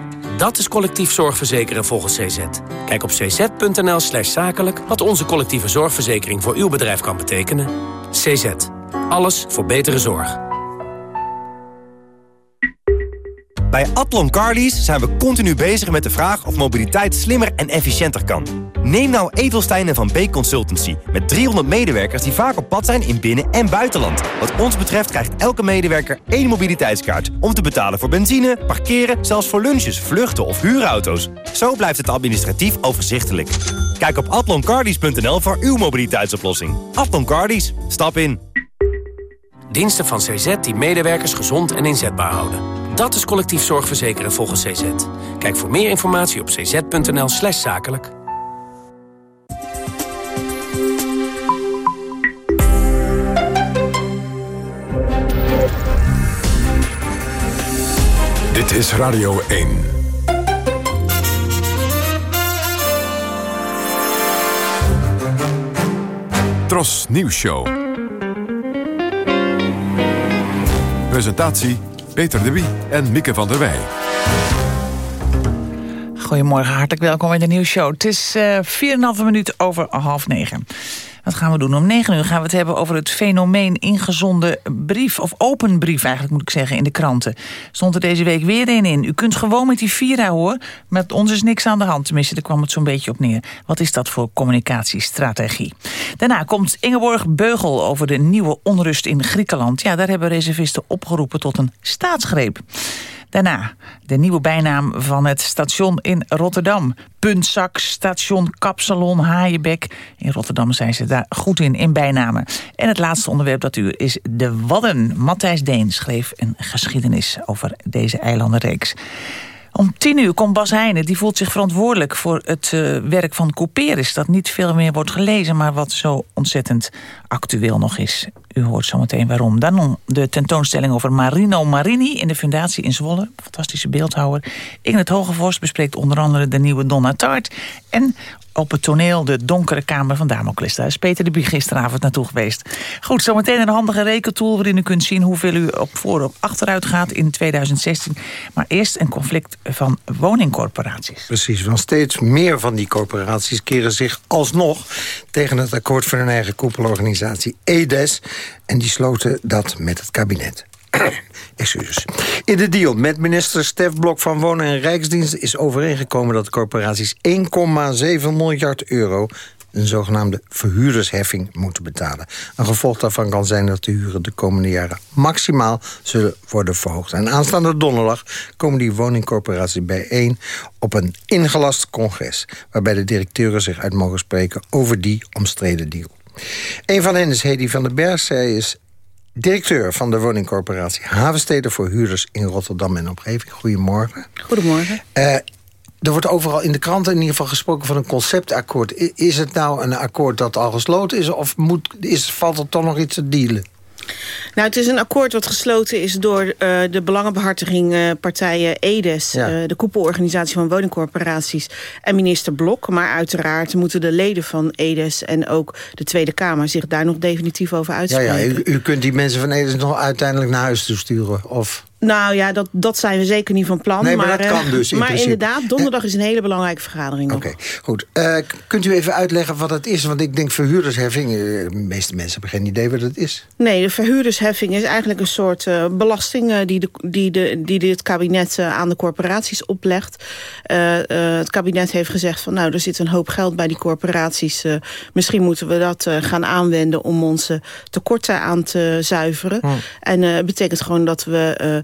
Dat is collectief zorgverzekeren volgens CZ. Kijk op cz.nl slash zakelijk wat onze collectieve zorgverzekering voor uw bedrijf kan betekenen. CZ. Alles voor betere zorg. Bij Atlon Carlies zijn we continu bezig met de vraag of mobiliteit slimmer en efficiënter kan. Neem nou Edelstein en Van Beek Consultancy. Met 300 medewerkers die vaak op pad zijn in binnen- en buitenland. Wat ons betreft krijgt elke medewerker één mobiliteitskaart. Om te betalen voor benzine, parkeren, zelfs voor lunches, vluchten of huurauto's. Zo blijft het administratief overzichtelijk. Kijk op atloncardies.nl voor uw mobiliteitsoplossing. Atlon Cardies, stap in. Diensten van CZ die medewerkers gezond en inzetbaar houden. Dat is collectief zorgverzekeren volgens CZ. Kijk voor meer informatie op cz.nl slash zakelijk. Dit is Radio 1. Tros Nieuws Show. Presentatie Peter de Wie en Mieke van der Wij. Goedemorgen, hartelijk welkom in de nieuwsshow. Het is uh, 4,5 minuut over half negen. Gaan we doen? Om negen uur gaan we het hebben over het fenomeen ingezonden brief... of open brief eigenlijk moet ik zeggen, in de kranten. Stond er deze week weer een in. U kunt gewoon met die Vira hoor. Met ons is niks aan de hand. Tenminste, daar kwam het zo'n beetje op neer. Wat is dat voor communicatiestrategie? Daarna komt Ingeborg Beugel over de nieuwe onrust in Griekenland. Ja, daar hebben reservisten opgeroepen tot een staatsgreep. Daarna de nieuwe bijnaam van het station in Rotterdam. Puntzak, station, kapsalon, haaienbek. In Rotterdam zijn ze daar goed in, in bijnamen. En het laatste onderwerp dat uur is de Wadden. Matthijs Deen schreef een geschiedenis over deze eilandenreeks. Om tien uur komt Bas Heijnen. Die voelt zich verantwoordelijk voor het uh, werk van Couperus... dat niet veel meer wordt gelezen, maar wat zo ontzettend actueel nog is. U hoort zometeen waarom. Dan de tentoonstelling over Marino Marini in de Fundatie in Zwolle. Fantastische beeldhouwer. Ingrid Hogevorst bespreekt onder andere de nieuwe Donna Tart. En op het toneel de donkere kamer van Damocles. Daar is Peter de Bie gisteravond naartoe geweest. Goed, zometeen een handige rekentool waarin u kunt zien hoeveel u op voor of achteruit gaat in 2016. Maar eerst een conflict van woningcorporaties. Precies, want steeds meer van die corporaties keren zich alsnog tegen het akkoord van hun eigen koepelorganisatie EDES. En die sloten dat met het kabinet. Excuses. In de deal met minister Stef Blok van Wonen en Rijksdienst... is overeengekomen dat de corporaties 1,7 miljard euro een zogenaamde verhuurdersheffing moeten betalen. Een gevolg daarvan kan zijn dat de huren de komende jaren maximaal zullen worden verhoogd. En aanstaande donderdag komen die woningcorporaties bijeen op een ingelast congres... waarbij de directeuren zich uit mogen spreken over die omstreden deal. Een van hen is Hedy van den Berg. Zij is directeur van de woningcorporatie Havensteden voor Huurders in Rotterdam en omgeving. Goedemorgen. Goedemorgen. Uh, er wordt overal in de kranten in ieder geval gesproken van een conceptakkoord. Is het nou een akkoord dat al gesloten is... of moet, is, valt er toch nog iets te dealen? Nou, het is een akkoord wat gesloten is door uh, de belangenbehartigingpartijen uh, EDES... Ja. Uh, de koepelorganisatie van woningcorporaties en minister Blok. Maar uiteraard moeten de leden van EDES en ook de Tweede Kamer... zich daar nog definitief over uitspreken. Ja, ja u, u kunt die mensen van EDES nog uiteindelijk naar huis toesturen, of... Nou ja, dat, dat zijn we zeker niet van plan. Nee, maar, maar dat kan dus in Maar inderdaad, donderdag is een hele belangrijke vergadering. Oké, okay, goed. Uh, kunt u even uitleggen wat het is? Want ik denk verhuurdersheffing, de meeste mensen hebben geen idee wat het is. Nee, de verhuurdersheffing is eigenlijk een soort uh, belasting... Uh, die, de, die, de, die dit kabinet aan de corporaties oplegt. het kabinet heeft gezegd van nou, er zit een hoop geld bij die corporaties. misschien moeten we dat gaan aanwenden om onze tekorten aan te zuiveren. Hm. En het betekent gewoon dat we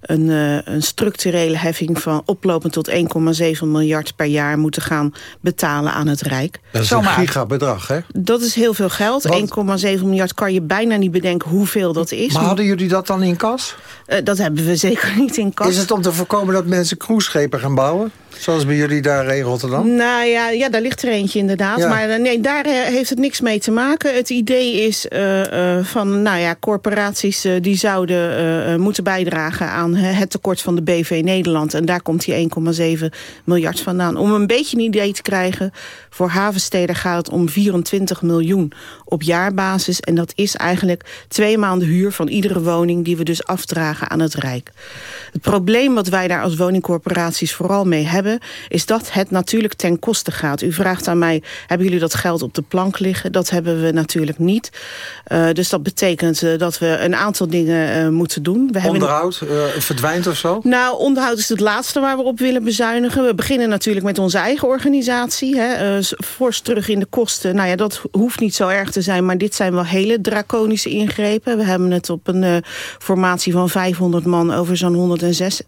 een, uh, een structurele heffing van oplopend tot 1,7 miljard per jaar moeten gaan betalen aan het Rijk. Dat is een gigabedrag, hè? Dat is heel veel geld. 1,7 miljard kan je bijna niet bedenken hoeveel dat is. Maar hadden jullie dat dan in kas? Uh, dat hebben we zeker niet in kas. Is het om te voorkomen dat mensen cruiseschepen gaan bouwen? Zoals bij jullie daar in Rotterdam? Nou ja, ja daar ligt er eentje inderdaad. Ja. Maar nee, daar heeft het niks mee te maken. Het idee is uh, uh, van, nou ja, corporaties uh, die zouden moeten bijdragen aan het tekort van de BV Nederland. En daar komt die 1,7 miljard vandaan. Om een beetje een idee te krijgen, voor havensteden gaat het om 24 miljoen op jaarbasis. En dat is eigenlijk twee maanden huur van iedere woning die we dus afdragen aan het Rijk. Het probleem wat wij daar als woningcorporaties vooral mee hebben... is dat het natuurlijk ten koste gaat. U vraagt aan mij, hebben jullie dat geld op de plank liggen? Dat hebben we natuurlijk niet. Uh, dus dat betekent uh, dat we een aantal dingen uh, moeten doen. We onderhoud. Verdwijnt of zo? Nou, onderhoud is het laatste waar we op willen bezuinigen. We beginnen natuurlijk met onze eigen organisatie. Hè. fors terug in de kosten. Nou ja, dat hoeft niet zo erg te zijn... maar dit zijn wel hele draconische ingrepen. We hebben het op een formatie van 500 man over zo'n 106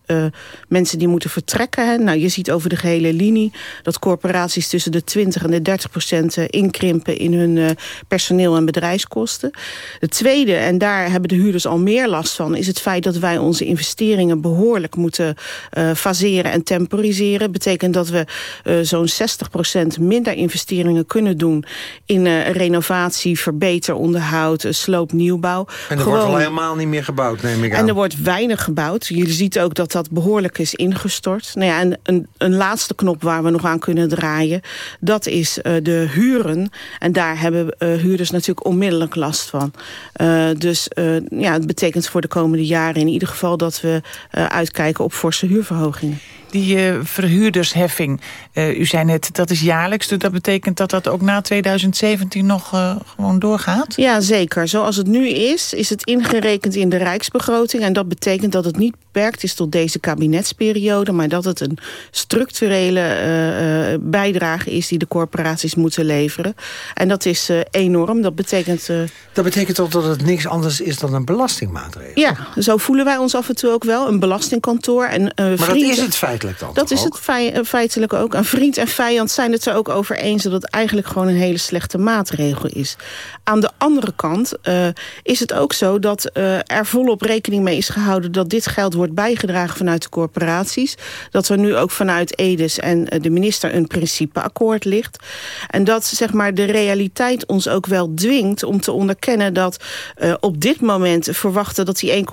mensen die moeten vertrekken. Nou, je ziet over de gehele linie dat corporaties tussen de 20 en de 30 procent inkrimpen in hun personeel en bedrijfskosten. Het tweede, en daar hebben de huurders al meer last van, is het feit dat wij onze investeringen behoorlijk moeten uh, faseren en temporiseren. Betekent dat we uh, zo'n 60 procent minder investeringen kunnen doen in renovatie, verbeter, onderhoud, sloop, nieuwbouw. En er Gewoon... wordt al helemaal niet meer gebouwd, neem ik aan. En er wordt weinig gebouwd. Je ziet ook dat dat behoorlijk is ingestort. Nou ja, en een, een laatste knop waar we nog aan kunnen draaien... dat is de huren. En daar hebben huurders natuurlijk onmiddellijk last van. Dus ja, het betekent voor de komende jaren in ieder geval... dat we uitkijken op forse huurverhogingen. Die uh, verhuurdersheffing. Uh, u zei net, dat is jaarlijks. Dus dat betekent dat dat ook na 2017 nog uh, gewoon doorgaat? Ja, zeker. Zoals het nu is, is het ingerekend in de rijksbegroting. En dat betekent dat het niet beperkt is tot deze kabinetsperiode... maar dat het een structurele bijdrage is die de corporaties moeten leveren. En dat is enorm. Dat betekent... dat betekent toch dat het niks anders is dan een belastingmaatregel? Ja, zo voelen wij ons af en toe ook wel. Een belastingkantoor. En, maar dat is het feitelijk dan Dat is ook? het feitelijk ook. Een vriend en vijand zijn het er ook over eens... dat het eigenlijk gewoon een hele slechte maatregel is. Aan de andere kant uh, is het ook zo dat uh, er volop rekening mee is gehouden... dat dit geld wordt bijgedragen vanuit de corporaties. Dat er nu ook vanuit Edes en de minister een principeakkoord ligt. En dat zeg maar, de realiteit ons ook wel dwingt om te onderkennen... dat uh, op dit moment verwachten dat die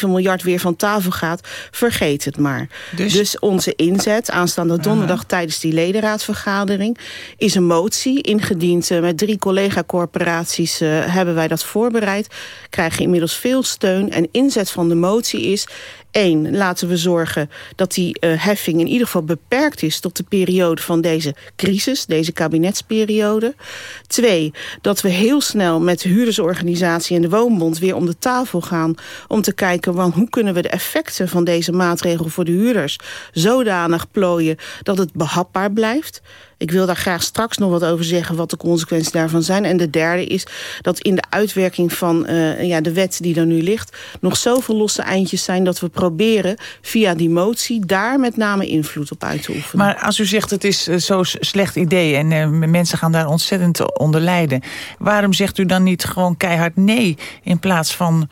1,7 miljard weer van tafel gaat... vergeet het maar. Dus, dus onze inzet. Aanstaande donderdag tijdens die ledenraadsvergadering... is een motie ingediend. Uh, met drie collega-corporaties uh, hebben wij dat voorbereid. Krijgen inmiddels veel steun. En inzet van de motie is... Eén, laten we zorgen dat die uh, heffing in ieder geval beperkt is... tot de periode van deze crisis, deze kabinetsperiode. Twee, dat we heel snel met de huurdersorganisatie en de Woonbond... weer om de tafel gaan om te kijken... Want hoe kunnen we de effecten van deze maatregel voor de huurders... zodanig plooien dat het behapbaar blijft... Ik wil daar graag straks nog wat over zeggen... wat de consequenties daarvan zijn. En de derde is dat in de uitwerking van uh, ja, de wet die er nu ligt... nog zoveel losse eindjes zijn dat we proberen... via die motie daar met name invloed op uit te oefenen. Maar als u zegt het is uh, zo'n slecht idee... en uh, mensen gaan daar ontzettend onder lijden... waarom zegt u dan niet gewoon keihard nee... in plaats van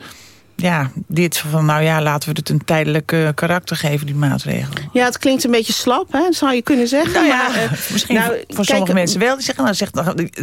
ja, dit van, nou ja, laten we het een tijdelijk uh, karakter geven, die maatregel. Ja, het klinkt een beetje slap, hè, zou je kunnen zeggen. Nou ja, maar, uh, misschien nou, voor kijk, sommige mensen wel. Die zeggen, nou, zegt,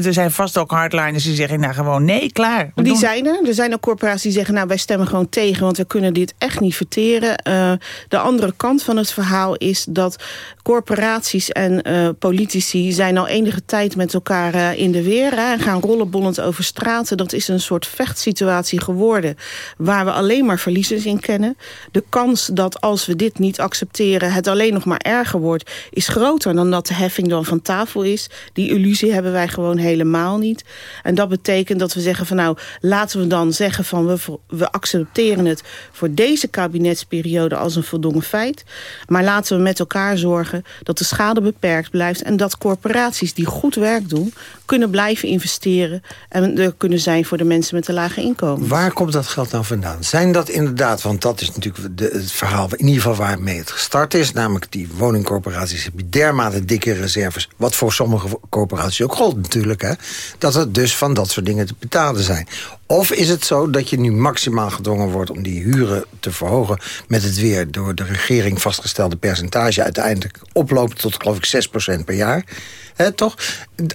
er zijn vast ook hardliners die zeggen, nou gewoon nee, klaar. Die doen... zijn er. Er zijn ook corporaties die zeggen, nou wij stemmen gewoon tegen, want we kunnen dit echt niet verteren. Uh, de andere kant van het verhaal is dat corporaties en politici zijn al enige tijd met elkaar in de weer. Hè, en gaan rollenbollend over straten. Dat is een soort vechtsituatie geworden, waar we alleen maar verliezers in kennen. De kans dat als we dit niet accepteren... het alleen nog maar erger wordt, is groter dan dat de heffing dan van tafel is. Die illusie hebben wij gewoon helemaal niet. En dat betekent dat we zeggen van nou... laten we dan zeggen van we, we accepteren het... voor deze kabinetsperiode als een voldongen feit. Maar laten we met elkaar zorgen dat de schade beperkt blijft... en dat corporaties die goed werk doen... kunnen blijven investeren... en er kunnen zijn voor de mensen met een lage inkomen. Waar komt dat geld nou vandaan? Zijn dat inderdaad, want dat is natuurlijk het verhaal... in ieder geval waarmee het gestart is... namelijk die woningcorporaties hebben dermate dikke reserves... wat voor sommige corporaties ook gold natuurlijk... Hè, dat het dus van dat soort dingen te betalen zijn. Of is het zo dat je nu maximaal gedwongen wordt om die huren te verhogen... met het weer door de regering vastgestelde percentage... uiteindelijk oploopt tot geloof ik 6% per jaar... He, toch?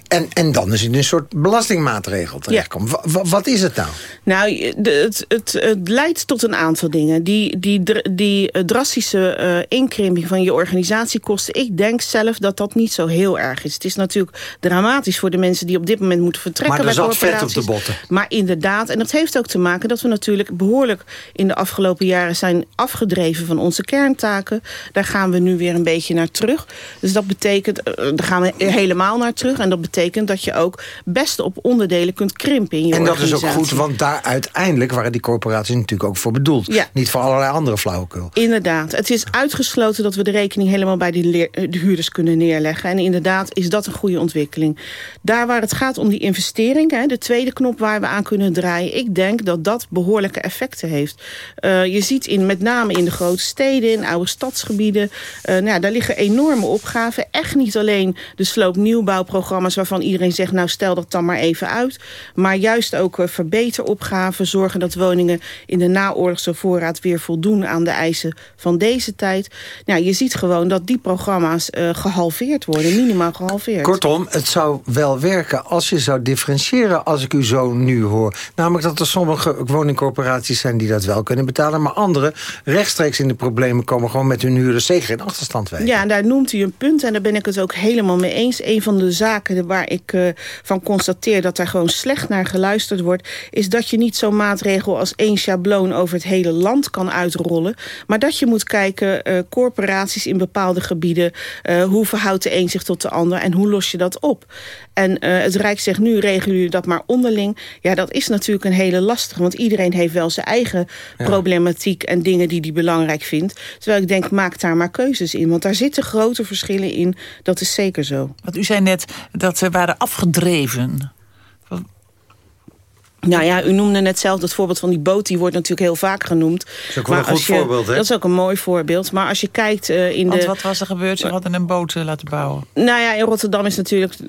En, en dan is het een soort belastingmaatregel terechtkomt. Ja. Wat, wat is het nou? Nou, het, het, het leidt tot een aantal dingen. Die, die, die drastische uh, inkrimping van je organisatiekosten... ik denk zelf dat dat niet zo heel erg is. Het is natuurlijk dramatisch voor de mensen die op dit moment moeten vertrekken. Maar er zat vet op de botten. Maar inderdaad, en dat heeft ook te maken dat we natuurlijk behoorlijk... in de afgelopen jaren zijn afgedreven van onze kerntaken. Daar gaan we nu weer een beetje naar terug. Dus dat betekent, uh, daar gaan we helemaal naar terug. En dat betekent dat je ook best op onderdelen kunt krimpen in je En dat is ook goed, want daar uiteindelijk waren die corporaties natuurlijk ook voor bedoeld. Ja. Niet voor allerlei andere flauwekul. Inderdaad. Het is uitgesloten dat we de rekening helemaal bij de, de huurders kunnen neerleggen. En inderdaad is dat een goede ontwikkeling. Daar waar het gaat om die investering, hè, de tweede knop waar we aan kunnen draaien. Ik denk dat dat behoorlijke effecten heeft. Uh, je ziet in, met name in de grote steden, in oude stadsgebieden. Uh, nou, daar liggen enorme opgaven. Echt niet alleen de sloop nieuwbouwprogramma's waarvan iedereen zegt... nou stel dat dan maar even uit. Maar juist ook uh, verbeteropgaven, zorgen dat woningen... in de naoorlogse voorraad weer voldoen aan de eisen van deze tijd. Nou, je ziet gewoon dat die programma's uh, gehalveerd worden, minimaal gehalveerd. Kortom, het zou wel werken als je zou differentiëren... als ik u zo nu hoor. Namelijk dat er sommige woningcorporaties zijn die dat wel kunnen betalen... maar andere rechtstreeks in de problemen komen... gewoon met hun huurders zeker in achterstand wijken. Ja, en daar noemt u een punt en daar ben ik het ook helemaal mee eens. Een van de zaken waar ik uh, van constateer dat daar gewoon slecht naar geluisterd wordt... is dat je niet zo'n maatregel als één schabloon over het hele land kan uitrollen... maar dat je moet kijken, uh, corporaties in bepaalde gebieden... Uh, hoe verhoudt de een zich tot de ander en hoe los je dat op? En uh, het Rijk zegt nu, regelen jullie dat maar onderling. Ja, dat is natuurlijk een hele lastige. Want iedereen heeft wel zijn eigen ja. problematiek en dingen die hij belangrijk vindt. Terwijl ik denk, maak daar maar keuzes in. Want daar zitten grote verschillen in. Dat is zeker zo. Want u zei net dat ze waren afgedreven. Nou ja, u noemde net zelf dat voorbeeld van die boot. Die wordt natuurlijk heel vaak genoemd. Dat is ook wel maar een goed je, voorbeeld, hè? Dat is ook een mooi voorbeeld. Maar als je kijkt uh, in Want de... wat was er gebeurd? Ze hadden een boot uh, laten bouwen. Nou ja, in Rotterdam is natuurlijk uh,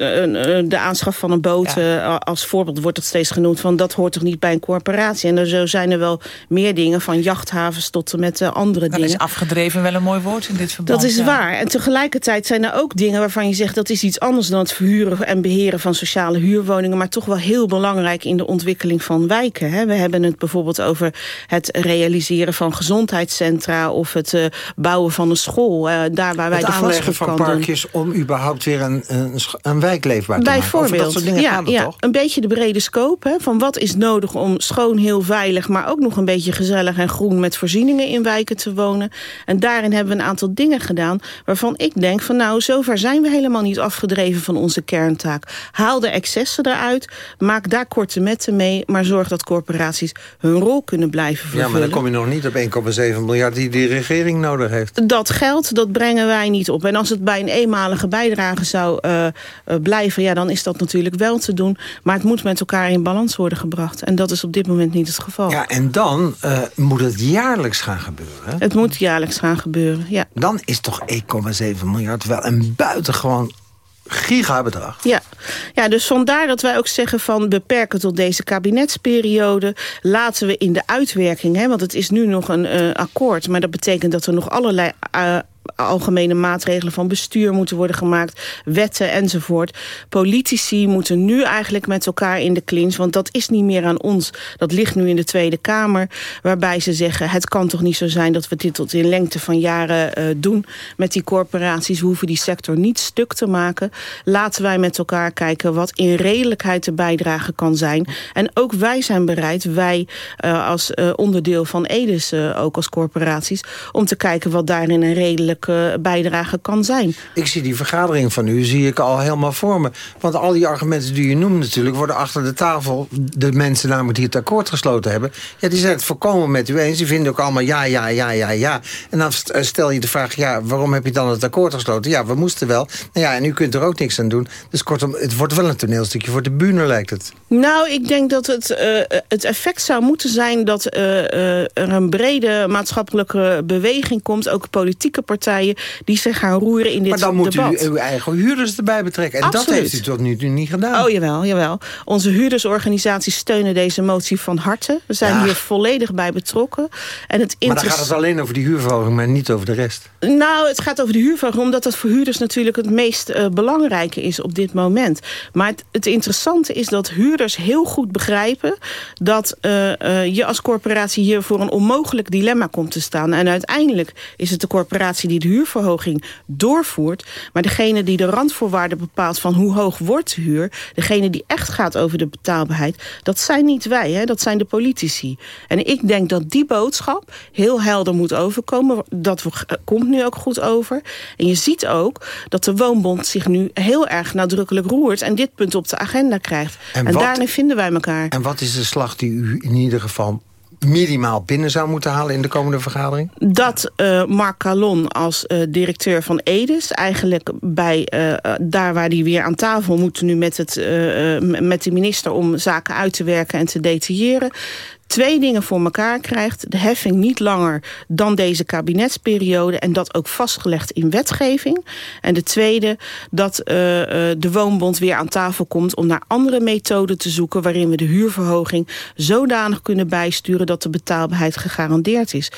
de aanschaf van een boot... Ja. als voorbeeld wordt dat steeds genoemd van... dat hoort toch niet bij een corporatie? En er zo zijn er wel meer dingen, van jachthavens tot en met andere Dan dingen. is afgedreven wel een mooi woord in dit verband. Dat is ja. waar. En tegelijkertijd zijn er ook dingen waarvan je zegt... dat is iets anders dan het verhuren en beheren van sociale huurwoningen... maar toch wel heel belangrijk in de ontwikkeling van wijken. Hè. We hebben het bijvoorbeeld over het realiseren van gezondheidscentra... of het uh, bouwen van een school, uh, daar waar wij het de aanleggen van doen. parkjes om überhaupt weer een, een, een wijk leefbaar te Bijvoorbeeld, maken. Dingen ja, ja, toch? een beetje de brede scope. Hè, van wat is nodig om schoon, heel veilig... maar ook nog een beetje gezellig en groen met voorzieningen in wijken te wonen. En daarin hebben we een aantal dingen gedaan... waarvan ik denk van nou, zover zijn we helemaal niet afgedreven van onze kerntaak. Haal de excessen eruit, maak daar korte metten mee... maar zorg dat corporaties hun rol kunnen blijven vervullen. Ja, maar dan kom je nog niet op 1,7 miljard die de regering nodig heeft. Dat geld, dat brengen wij niet op. En als het bij een eenmalige bijdrage zou uh, uh, blijven... ja, dan is dat natuurlijk wel te doen. Maar het moet met elkaar in balans worden gebracht. En dat is op dit moment niet het geval. Ja, en dan uh, moet het jaarlijks gaan gebeuren. Hè? Het moet jaarlijks gaan gebeuren, ja. Dan is toch 1,7 miljard wel een buitengewoon gigabedrag. Ja. ja, dus vandaar dat wij ook zeggen van beperken tot deze kabinetsperiode. Laten we in de uitwerking, hè, want het is nu nog een uh, akkoord... maar dat betekent dat er nog allerlei... Uh, algemene maatregelen van bestuur moeten worden gemaakt, wetten enzovoort. Politici moeten nu eigenlijk met elkaar in de clinch, want dat is niet meer aan ons. Dat ligt nu in de Tweede Kamer, waarbij ze zeggen... het kan toch niet zo zijn dat we dit tot in lengte van jaren uh, doen met die corporaties. We hoeven die sector niet stuk te maken. Laten wij met elkaar kijken wat in redelijkheid de bijdrage kan zijn. En ook wij zijn bereid, wij uh, als uh, onderdeel van Edes, ook als corporaties... om te kijken wat daarin een redelijk bijdrage kan zijn. Ik zie die vergadering van u zie ik al helemaal voor me. Want al die argumenten die u noemt natuurlijk... worden achter de tafel, de mensen namelijk die het akkoord gesloten hebben... ja, die zijn het voorkomen met u eens. Die vinden ook allemaal ja, ja, ja, ja, ja. En dan stel je de vraag, ja, waarom heb je dan het akkoord gesloten? Ja, we moesten wel. Nou ja, en u kunt er ook niks aan doen. Dus kortom, het wordt wel een toneelstukje voor de bühne, lijkt het. Nou, ik denk dat het, uh, het effect zou moeten zijn... dat uh, uh, er een brede maatschappelijke beweging komt, ook politieke partijen die zich gaan roeren in dit Maar dan moet debat. u uw eigen huurders erbij betrekken. En Absoluut. dat heeft u tot nu toe niet gedaan. Oh, jawel, jawel. Onze huurdersorganisaties steunen deze motie van harte. We zijn Ja. hier volledig bij betrokken. En het maar dan gaat het alleen over die huurverhoging, maar niet over de rest. Nou, het gaat over de huurverhoging... omdat dat voor huurders natuurlijk het meest uh, belangrijke is op dit moment. Maar het, het interessante is dat huurders heel goed begrijpen... dat uh, uh, je als corporatie hier voor een onmogelijk dilemma komt te staan. En uiteindelijk is het de corporatie die de huurverhoging doorvoert... maar degene die de randvoorwaarden bepaalt van hoe hoog wordt de huur... degene die echt gaat over de betaalbaarheid... dat zijn niet wij, hè, dat zijn de politici. En ik denk dat die boodschap heel helder moet overkomen. Dat we- komt nu ook goed over. En je ziet ook dat de Woonbond zich nu heel erg nadrukkelijk roert... en dit punt op de agenda krijgt. En En, wat- daarin vinden wij elkaar. En wat is de slag die u in ieder geval minimaal binnen zou moeten halen in de komende vergadering? dat eh, Mark Calon als eh, directeur van Edes... eigenlijk bij eh, daar waar hij weer aan tafel moet nu met, het, met de minister... om zaken uit te werken en te detailleren... twee dingen voor elkaar krijgt. De heffing niet langer dan deze kabinetsperiode... en dat ook vastgelegd in wetgeving. En de tweede, dat uh, de Woonbond weer aan tafel komt... om naar andere methoden te zoeken... waarin we de huurverhoging zodanig kunnen bijsturen... dat de betaalbaarheid gegarandeerd is.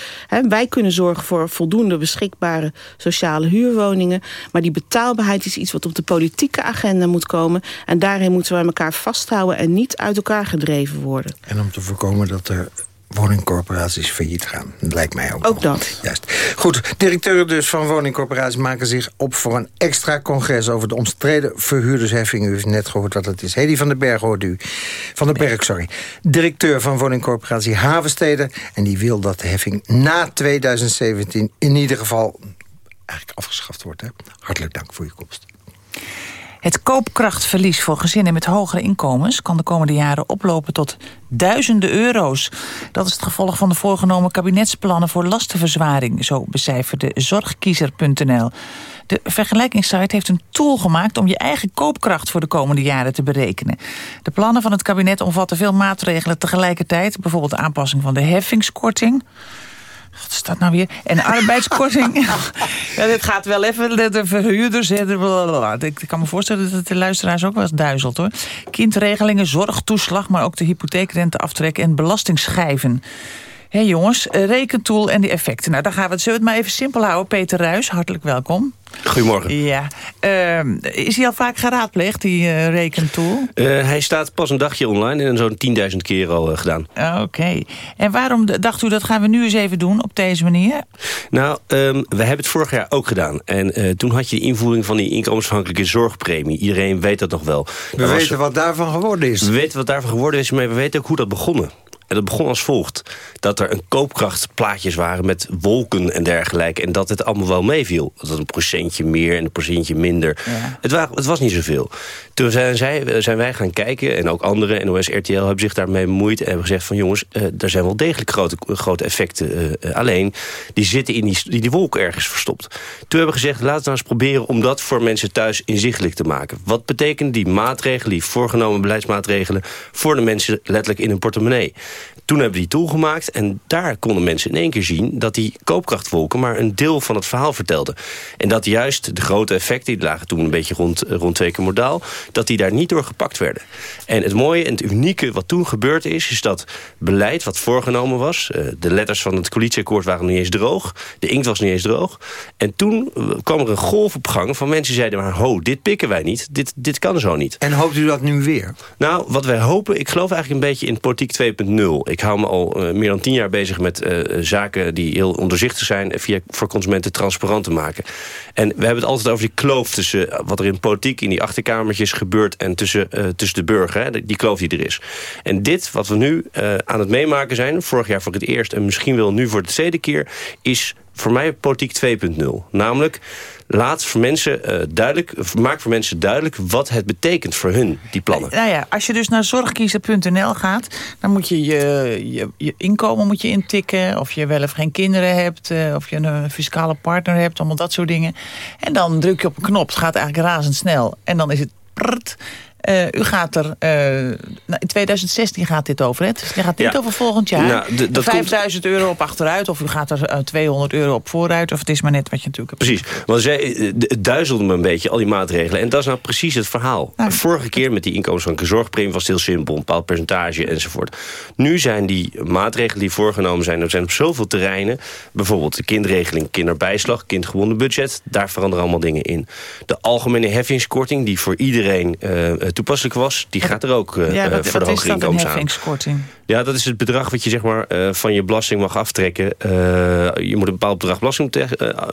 Wij kunnen zorgen voor voldoende beschikbare sociale huurwoningen... maar die betaalbaarheid is iets wat op de politieke agenda moet komen... en daarin moeten we elkaar vasthouden en niet uit elkaar gedreven worden. En om te voorkomen dat er woningcorporaties failliet gaan. Dat lijkt mij ook. Ook dat. Juist. Goed, directeuren dus van woningcorporaties maken zich op voor een extra congres over de omstreden verhuurdersheffing. U heeft net gehoord wat het is. Hedy van den Berg hoort u. Van den Berg, sorry. Directeur van woningcorporatie Havensteden. En die wil dat de heffing na 2017 in ieder geval eigenlijk afgeschaft wordt. Hè? Hartelijk dank voor je komst. Het koopkrachtverlies voor gezinnen met hogere inkomens... kan de komende jaren oplopen tot duizenden euro's. Dat is het gevolg van de voorgenomen kabinetsplannen voor lastenverzwaring... zo becijferde zorgkiezer.nl. De vergelijkingssite heeft een tool gemaakt... om je eigen koopkracht voor de komende jaren te berekenen. De plannen van het kabinet omvatten veel maatregelen tegelijkertijd. Bijvoorbeeld de aanpassing van de heffingskorting... Wat is dat nou weer? En arbeidskorting. ja, dit gaat wel even. De verhuurders. Ik kan me voorstellen dat het de luisteraars ook wel eens duizelt hoor. Kindregelingen, zorgtoeslag, maar ook de hypotheekrenteaftrek en belastingsschijven. Hé hey jongens, rekentool en die effecten. Nou, dan gaan we het, zullen we het maar even simpel houden. Peter Ruis, hartelijk welkom. Goedemorgen. Ja. Uh, is hij al vaak geraadpleegd, die uh, rekentool? Uh, hij staat pas een dagje online en zo'n 10.000 keer al uh, gedaan. Oké. En waarom dacht u dat gaan we nu eens even doen op deze manier? Nou, um, we hebben het vorig jaar ook gedaan. En toen had je de invoering van die inkomensafhankelijke zorgpremie. Iedereen weet dat nog wel. We weten wat daarvan geworden is. We weten wat daarvan geworden is, maar we weten ook hoe dat begonnen. En dat begon als volgt. Dat er een koopkrachtplaatjes waren met wolken en dergelijke. En dat het allemaal wel meeviel. Dat een procentje meer en een procentje minder. Ja. Het, was, het was niet zoveel. Toen zijn, zij, wij gaan kijken, en ook anderen, NOS, RTL... hebben zich daarmee bemoeid en hebben gezegd van... jongens, er zijn wel degelijk grote, grote effecten. Uh, alleen, die zitten in die, die, die wolk ergens verstopt. Toen hebben we gezegd, laten we nou eens proberen... om dat voor mensen thuis inzichtelijk te maken. Wat betekenen die maatregelen, die voorgenomen beleidsmaatregelen... voor de mensen letterlijk in hun portemonnee? Toen hebben we die tool gemaakt en daar konden mensen in één keer zien... dat die koopkrachtwolken maar een deel van het verhaal vertelden. En dat juist de grote effecten, die lagen toen een beetje rond, rond twee keer modaal... dat die daar niet door gepakt werden. En het mooie en het unieke wat toen gebeurd is... is dat beleid wat voorgenomen was... Eh, de letters van het coalitieakkoord waren niet eens droog... de inkt was niet eens droog. En toen eh, kwam er een golf op gang van mensen die zeiden... maar ho, dit pikken wij niet, dit, dit kan zo niet. En hoopt u dat nu weer? Nou, wat wij hopen, ik geloof eigenlijk een beetje in politiek 2.0... Ik hou me al uh, meer dan tien jaar bezig met uh, zaken die heel onderzichtig zijn... via, voor consumenten transparant te maken. En we hebben het altijd over die kloof tussen wat er in politiek... in die achterkamertjes gebeurt en tussen, uh, tussen de burger. Hè, die kloof die er is. En dit, wat we nu aan het meemaken zijn... vorig jaar voor het eerst en misschien wel nu voor de tweede keer... is voor mij politiek 2.0. Namelijk laat voor mensen, uh, duidelijk, maak voor mensen duidelijk wat het betekent voor hun, die plannen. Nou ja, als je dus naar zorgkiezer.nl gaat, dan moet je je, je je, inkomen moet je intikken. Of je wel of geen kinderen hebt, of je een fiscale partner hebt, allemaal dat soort dingen. En dan druk je op een knop, het gaat eigenlijk razendsnel. En dan is het prrt, uh, u gaat er, uh, in 2016 gaat dit over, hè? Dus gaat niet ja. over volgend jaar. Nou, 5000 komt... euro op achteruit, of u gaat er uh, 200 euro op vooruit, of het is maar net wat je natuurlijk hebt. Precies, want zij, het duizelde me een beetje, al die maatregelen. En dat is nou precies het verhaal. Nou, Vorige keer met die inkomensafhankelijke zorgpremie was het heel simpel, een bepaald percentage enzovoort. Nu zijn die maatregelen die voorgenomen zijn, er zijn op zoveel terreinen, bijvoorbeeld de kindregeling, kinderbijslag, kindgebonden budget, daar veranderen allemaal dingen in. De algemene heffingskorting, die voor iedereen toepasselijk was, die gaat er ook uh, ja, wat, voor de hogere inkomens aan. Ja, dat is het bedrag wat je zeg maar, uh, van je belasting mag aftrekken. Uh, je moet een bepaald bedrag belasting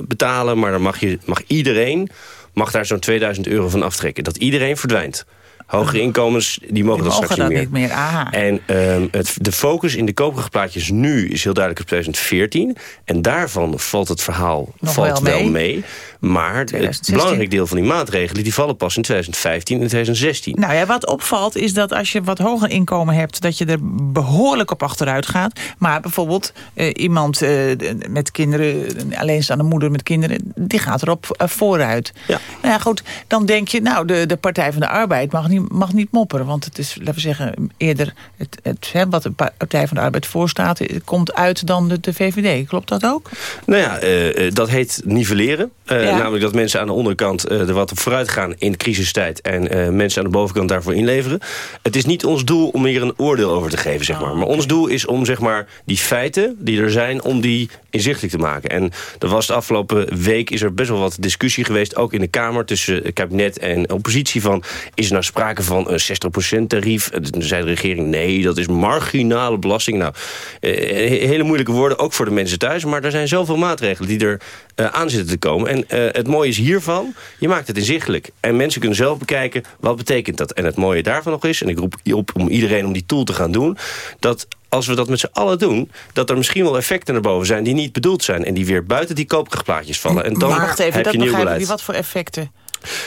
betalen, maar dan mag, je, mag iedereen mag daar zo'n 2000 euro van aftrekken. Dat iedereen verdwijnt. Hogere inkomens, die mogen die dat straks dat niet meer. Niet meer. Aha. En um, het, de focus in de koopkrachtplaatjes nu is heel duidelijk op 2014. En daarvan valt het verhaal Nog valt wel mee. wel mee. Maar het belangrijk deel van die maatregelen... die vallen pas in 2015 en 2016. Nou ja, wat opvalt is dat als je wat hoger inkomen hebt... dat je er behoorlijk op achteruit gaat. Maar bijvoorbeeld uh, iemand uh, met kinderen... alleenstaande moeder met kinderen... die gaat erop uh, vooruit. Ja. Nou ja, goed, dan denk je... nou, de, de Partij van de Arbeid mag niet mag niet mopperen. Want het is, laten we zeggen, eerder het, het, hè, wat de Partij van de Arbeid voorstaat... komt uit dan de, de VVD. Klopt dat ook? Nou ja, eh, dat heet nivelleren. Uh, Namelijk dat mensen aan de onderkant er wat op vooruit gaan in de crisistijd... en mensen aan de bovenkant daarvoor inleveren. Het is niet ons doel om hier een oordeel over te geven, zeg maar. Oh, maar ons doel is om zeg maar, die feiten die er zijn... om die inzichtelijk te maken. En er was de afgelopen week is er best wel wat discussie geweest... ook in de Kamer tussen kabinet en oppositie... van is er nou sprake van een 60% tarief? Dan zei de regering, nee, dat is marginale belasting. Nou, eh, hele moeilijke woorden, ook voor de mensen thuis... maar er zijn zoveel maatregelen die er aan zitten te komen. En uh, het mooie is hiervan, je maakt het inzichtelijk. En mensen kunnen zelf bekijken, wat betekent dat? En het mooie daarvan nog is, en ik roep op om iedereen om die tool te gaan doen... dat als we dat met z'n allen doen... dat er misschien wel effecten naar boven zijn die niet bedoeld zijn... en die weer buiten die koopkrachtplaatjes vallen. En dan maar, even, heb dat je nieuw beleid. Wat voor effecten?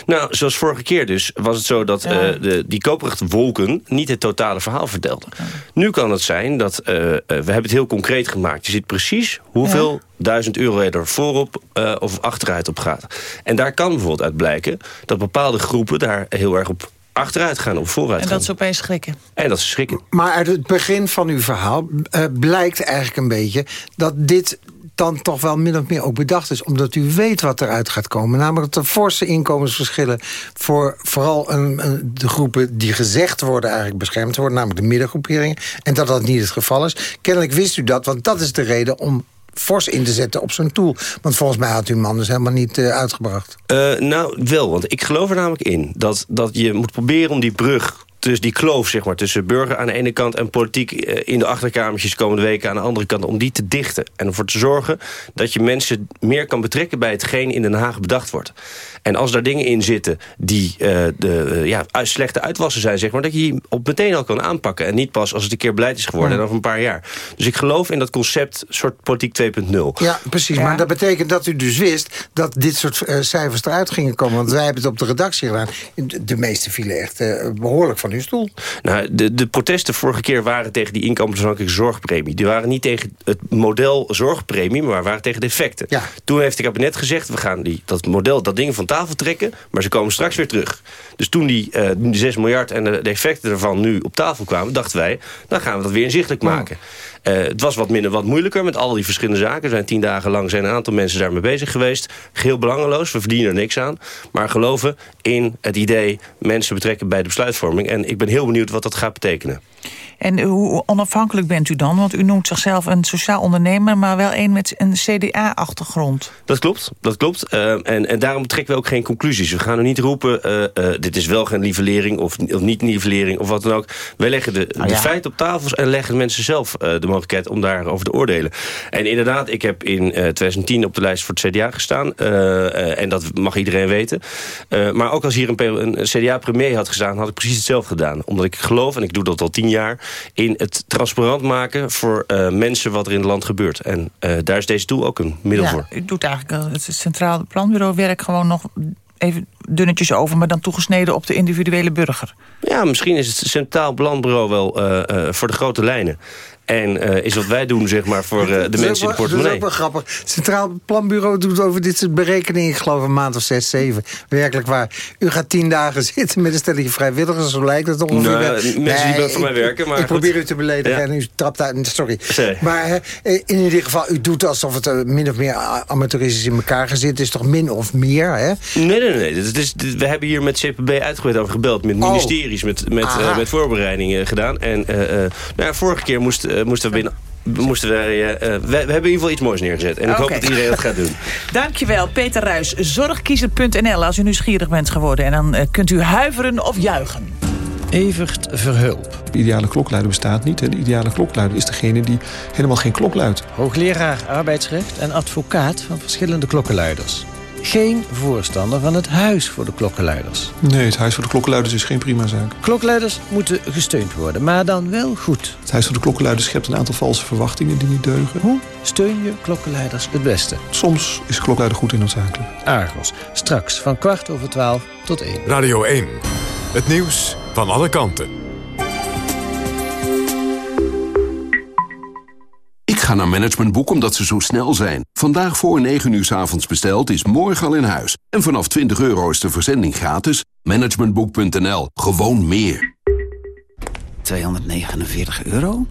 Nou, zoals vorige keer dus, was het zo dat ja. uh, de, die wolken niet het totale verhaal vertelden. Nu kan het zijn dat, uh, uh, we hebben het heel concreet gemaakt. Je ziet precies hoeveel ja. duizend euro er voorop of achteruit op gaat. En daar kan bijvoorbeeld uit blijken dat bepaalde groepen daar heel erg op achteruit gaan, op vooruit gaan. En dat ze opeens schrikken. En dat ze schrikken. Maar uit het begin van uw verhaal blijkt eigenlijk een beetje... dat dit dan toch wel min of meer ook bedacht is. Omdat u weet wat eruit gaat komen. Namelijk er forse inkomensverschillen... voor vooral een, een, de groepen die gezegd worden eigenlijk beschermd worden. Namelijk de middengroeperingen. En dat dat niet het geval is. Kennelijk wist u dat, want dat is de reden om fors in te zetten op zo'n tool. Want volgens mij had uw man dus helemaal niet uh, uitgebracht. Uh, nou, wel. Want ik geloof er namelijk in dat, dat je moet proberen om die brug dus die kloof zeg maar, tussen burger aan de ene kant... en politiek in de achterkamertjes komende weken aan de andere kant... om die te dichten en ervoor te zorgen dat je mensen meer kan betrekken... bij hetgeen in Den Haag bedacht wordt. En als daar dingen in zitten die uh, de, uh, ja, slechte uitwassen zijn... Zeg maar, dat je die op meteen al kan aanpakken. En niet pas als het een keer beleid is geworden en over een paar jaar. Dus ik geloof in dat concept soort politiek 2.0. Ja, precies. Ja. Maar dat betekent dat u dus wist... dat dit soort uh, cijfers eruit gingen komen. Want wij hebben het op de redactie gedaan. De meeste vielen echt behoorlijk van stoel. Nou, de, de protesten vorige keer waren tegen die inkomensafhankelijke zorgpremie. Die waren niet tegen het model zorgpremie... maar waren tegen de effecten. Ja. Toen heeft het kabinet gezegd... we gaan die, dat model, dat ding van tafel trekken, maar ze komen straks weer terug. Dus toen die, uh, die 6 miljard en de, de, effecten ervan nu op tafel kwamen... dachten wij, dan gaan we dat weer inzichtelijk maken. Het was wat minder, wat moeilijker met al die verschillende zaken. Er zijn tien dagen lang zijn een aantal mensen daarmee bezig geweest. Geheel belangeloos, we verdienen er niks aan. Maar geloven in het idee mensen betrekken bij de besluitvorming. En ik ben heel benieuwd wat dat gaat betekenen. En hoe onafhankelijk bent u dan? Want u noemt zichzelf een sociaal ondernemer... maar wel een met een CDA-achtergrond. Dat klopt, dat klopt. Uh, en, en daarom trekken we ook geen conclusies. We gaan er niet roepen, uh, uh, dit is wel geen nivellering of, of niet nivellering of wat dan ook. Wij leggen de, Ah, de feiten op tafel en leggen mensen zelf de mogelijkheid om daarover te oordelen. En inderdaad, ik heb in 2010 op de lijst voor het CDA gestaan. en dat mag iedereen weten. maar ook als hier een, een CDA-premier had gestaan, had ik precies hetzelfde gedaan. Omdat ik geloof, en ik doe dat al tien jaar in het transparant maken voor uh, mensen wat er in het land gebeurt. En uh, daar is deze tool ook een middel ja, voor. U doet eigenlijk uh, het Centraal Planbureau werk gewoon nog even dunnetjes over... maar dan toegesneden op de individuele burger. Ja, misschien is het Centraal Planbureau wel uh, voor de grote lijnen. En uh, is wat wij doen, zeg maar, voor uh, de mensen in de portemonnee. Dat is ook wel grappig. Het Centraal Planbureau doet over dit soort berekeningen... ik geloof een maand of zes, zeven. Werkelijk waar. U gaat tien dagen zitten met een stelletje vrijwilligers. Zo lijkt het ongeveer. Nou, mensen nee, die voor mij werken. Maar ik probeer u te beledigen ja. en u trapt uit. Sorry. Sorry. Maar uh, in ieder geval, u doet alsof het min of meer amateuristisch in elkaar gezet is. Toch min of meer, hè? Nee, nee, nee. Is, we hebben hier met CPB uitgebreid over gebeld. Met ministeries, oh. met, met, met voorbereidingen gedaan. En nou ja, vorige keer moest moesten we binnen moesten wij, uh, we, we, hebben in ieder geval iets moois neergezet. En ik okay. hoop dat iedereen dat gaat doen. Dankjewel, Peter Ruis. Zorgkiezer.nl als u nieuwsgierig bent geworden. En dan uh, kunt u huiveren of juichen. Evert Verhulp. De ideale klokluider bestaat niet. De ideale klokluider is degene die helemaal geen klok luidt. Hoogleraar arbeidsrecht en advocaat van verschillende klokkenluiders. Geen voorstander van het huis voor de klokkenluiders. Nee, het huis voor de klokkenluiders is geen prima zaak. Klokkenluiders moeten gesteund worden, maar dan wel goed. Het huis voor de klokkenluiders schept een aantal valse verwachtingen die niet deugen. Hoe steun je klokkenluiders het beste? Soms is klokluider goed en noodzakelijk. Argos, straks van kwart over twaalf tot één. Radio 1, het nieuws van alle kanten. Ga naar Managementboek omdat ze zo snel zijn. Vandaag voor 9 uur s avonds besteld is morgen al in huis. En vanaf 20 euro is de verzending gratis. Managementboek.nl. Gewoon meer. 249 euro?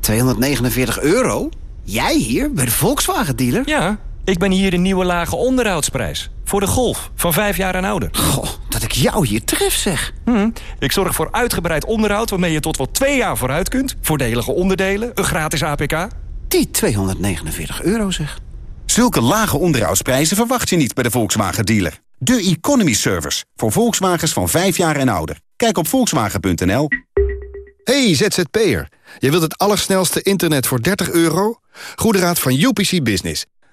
249 euro? Jij hier, bij de Volkswagen-dealer? Ja, ik ben hier de nieuwe lage onderhoudsprijs. Voor de Golf, van 5 jaar en ouder. Goh, dat ik jou hier tref, zeg. Hm, ik zorg voor uitgebreid onderhoud waarmee je tot wel twee jaar vooruit kunt. Voordelige onderdelen, een gratis APK. Die 249 euro, zeg. Zulke lage onderhoudsprijzen verwacht je niet bij de Volkswagen-dealer. De Economy Service, voor Volkswagens van 5 jaar en ouder. Kijk op volkswagen.nl. Hey ZZP'er, je wilt het allersnelste internet voor 30 euro? Goede raad van UPC Business.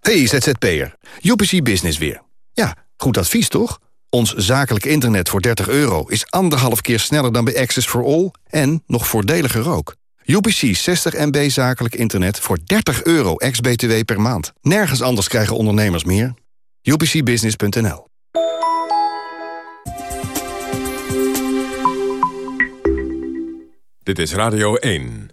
Hey ZZP'er, UPC Business weer. Ja, goed advies toch? Ons zakelijk internet voor 30 euro is anderhalf keer sneller dan bij Access for All... en nog voordeliger ook. UPC 60 MB zakelijk internet voor 30 euro ex-BTW per maand. Nergens anders krijgen ondernemers meer. UPCbusiness.nl Dit is Radio 1.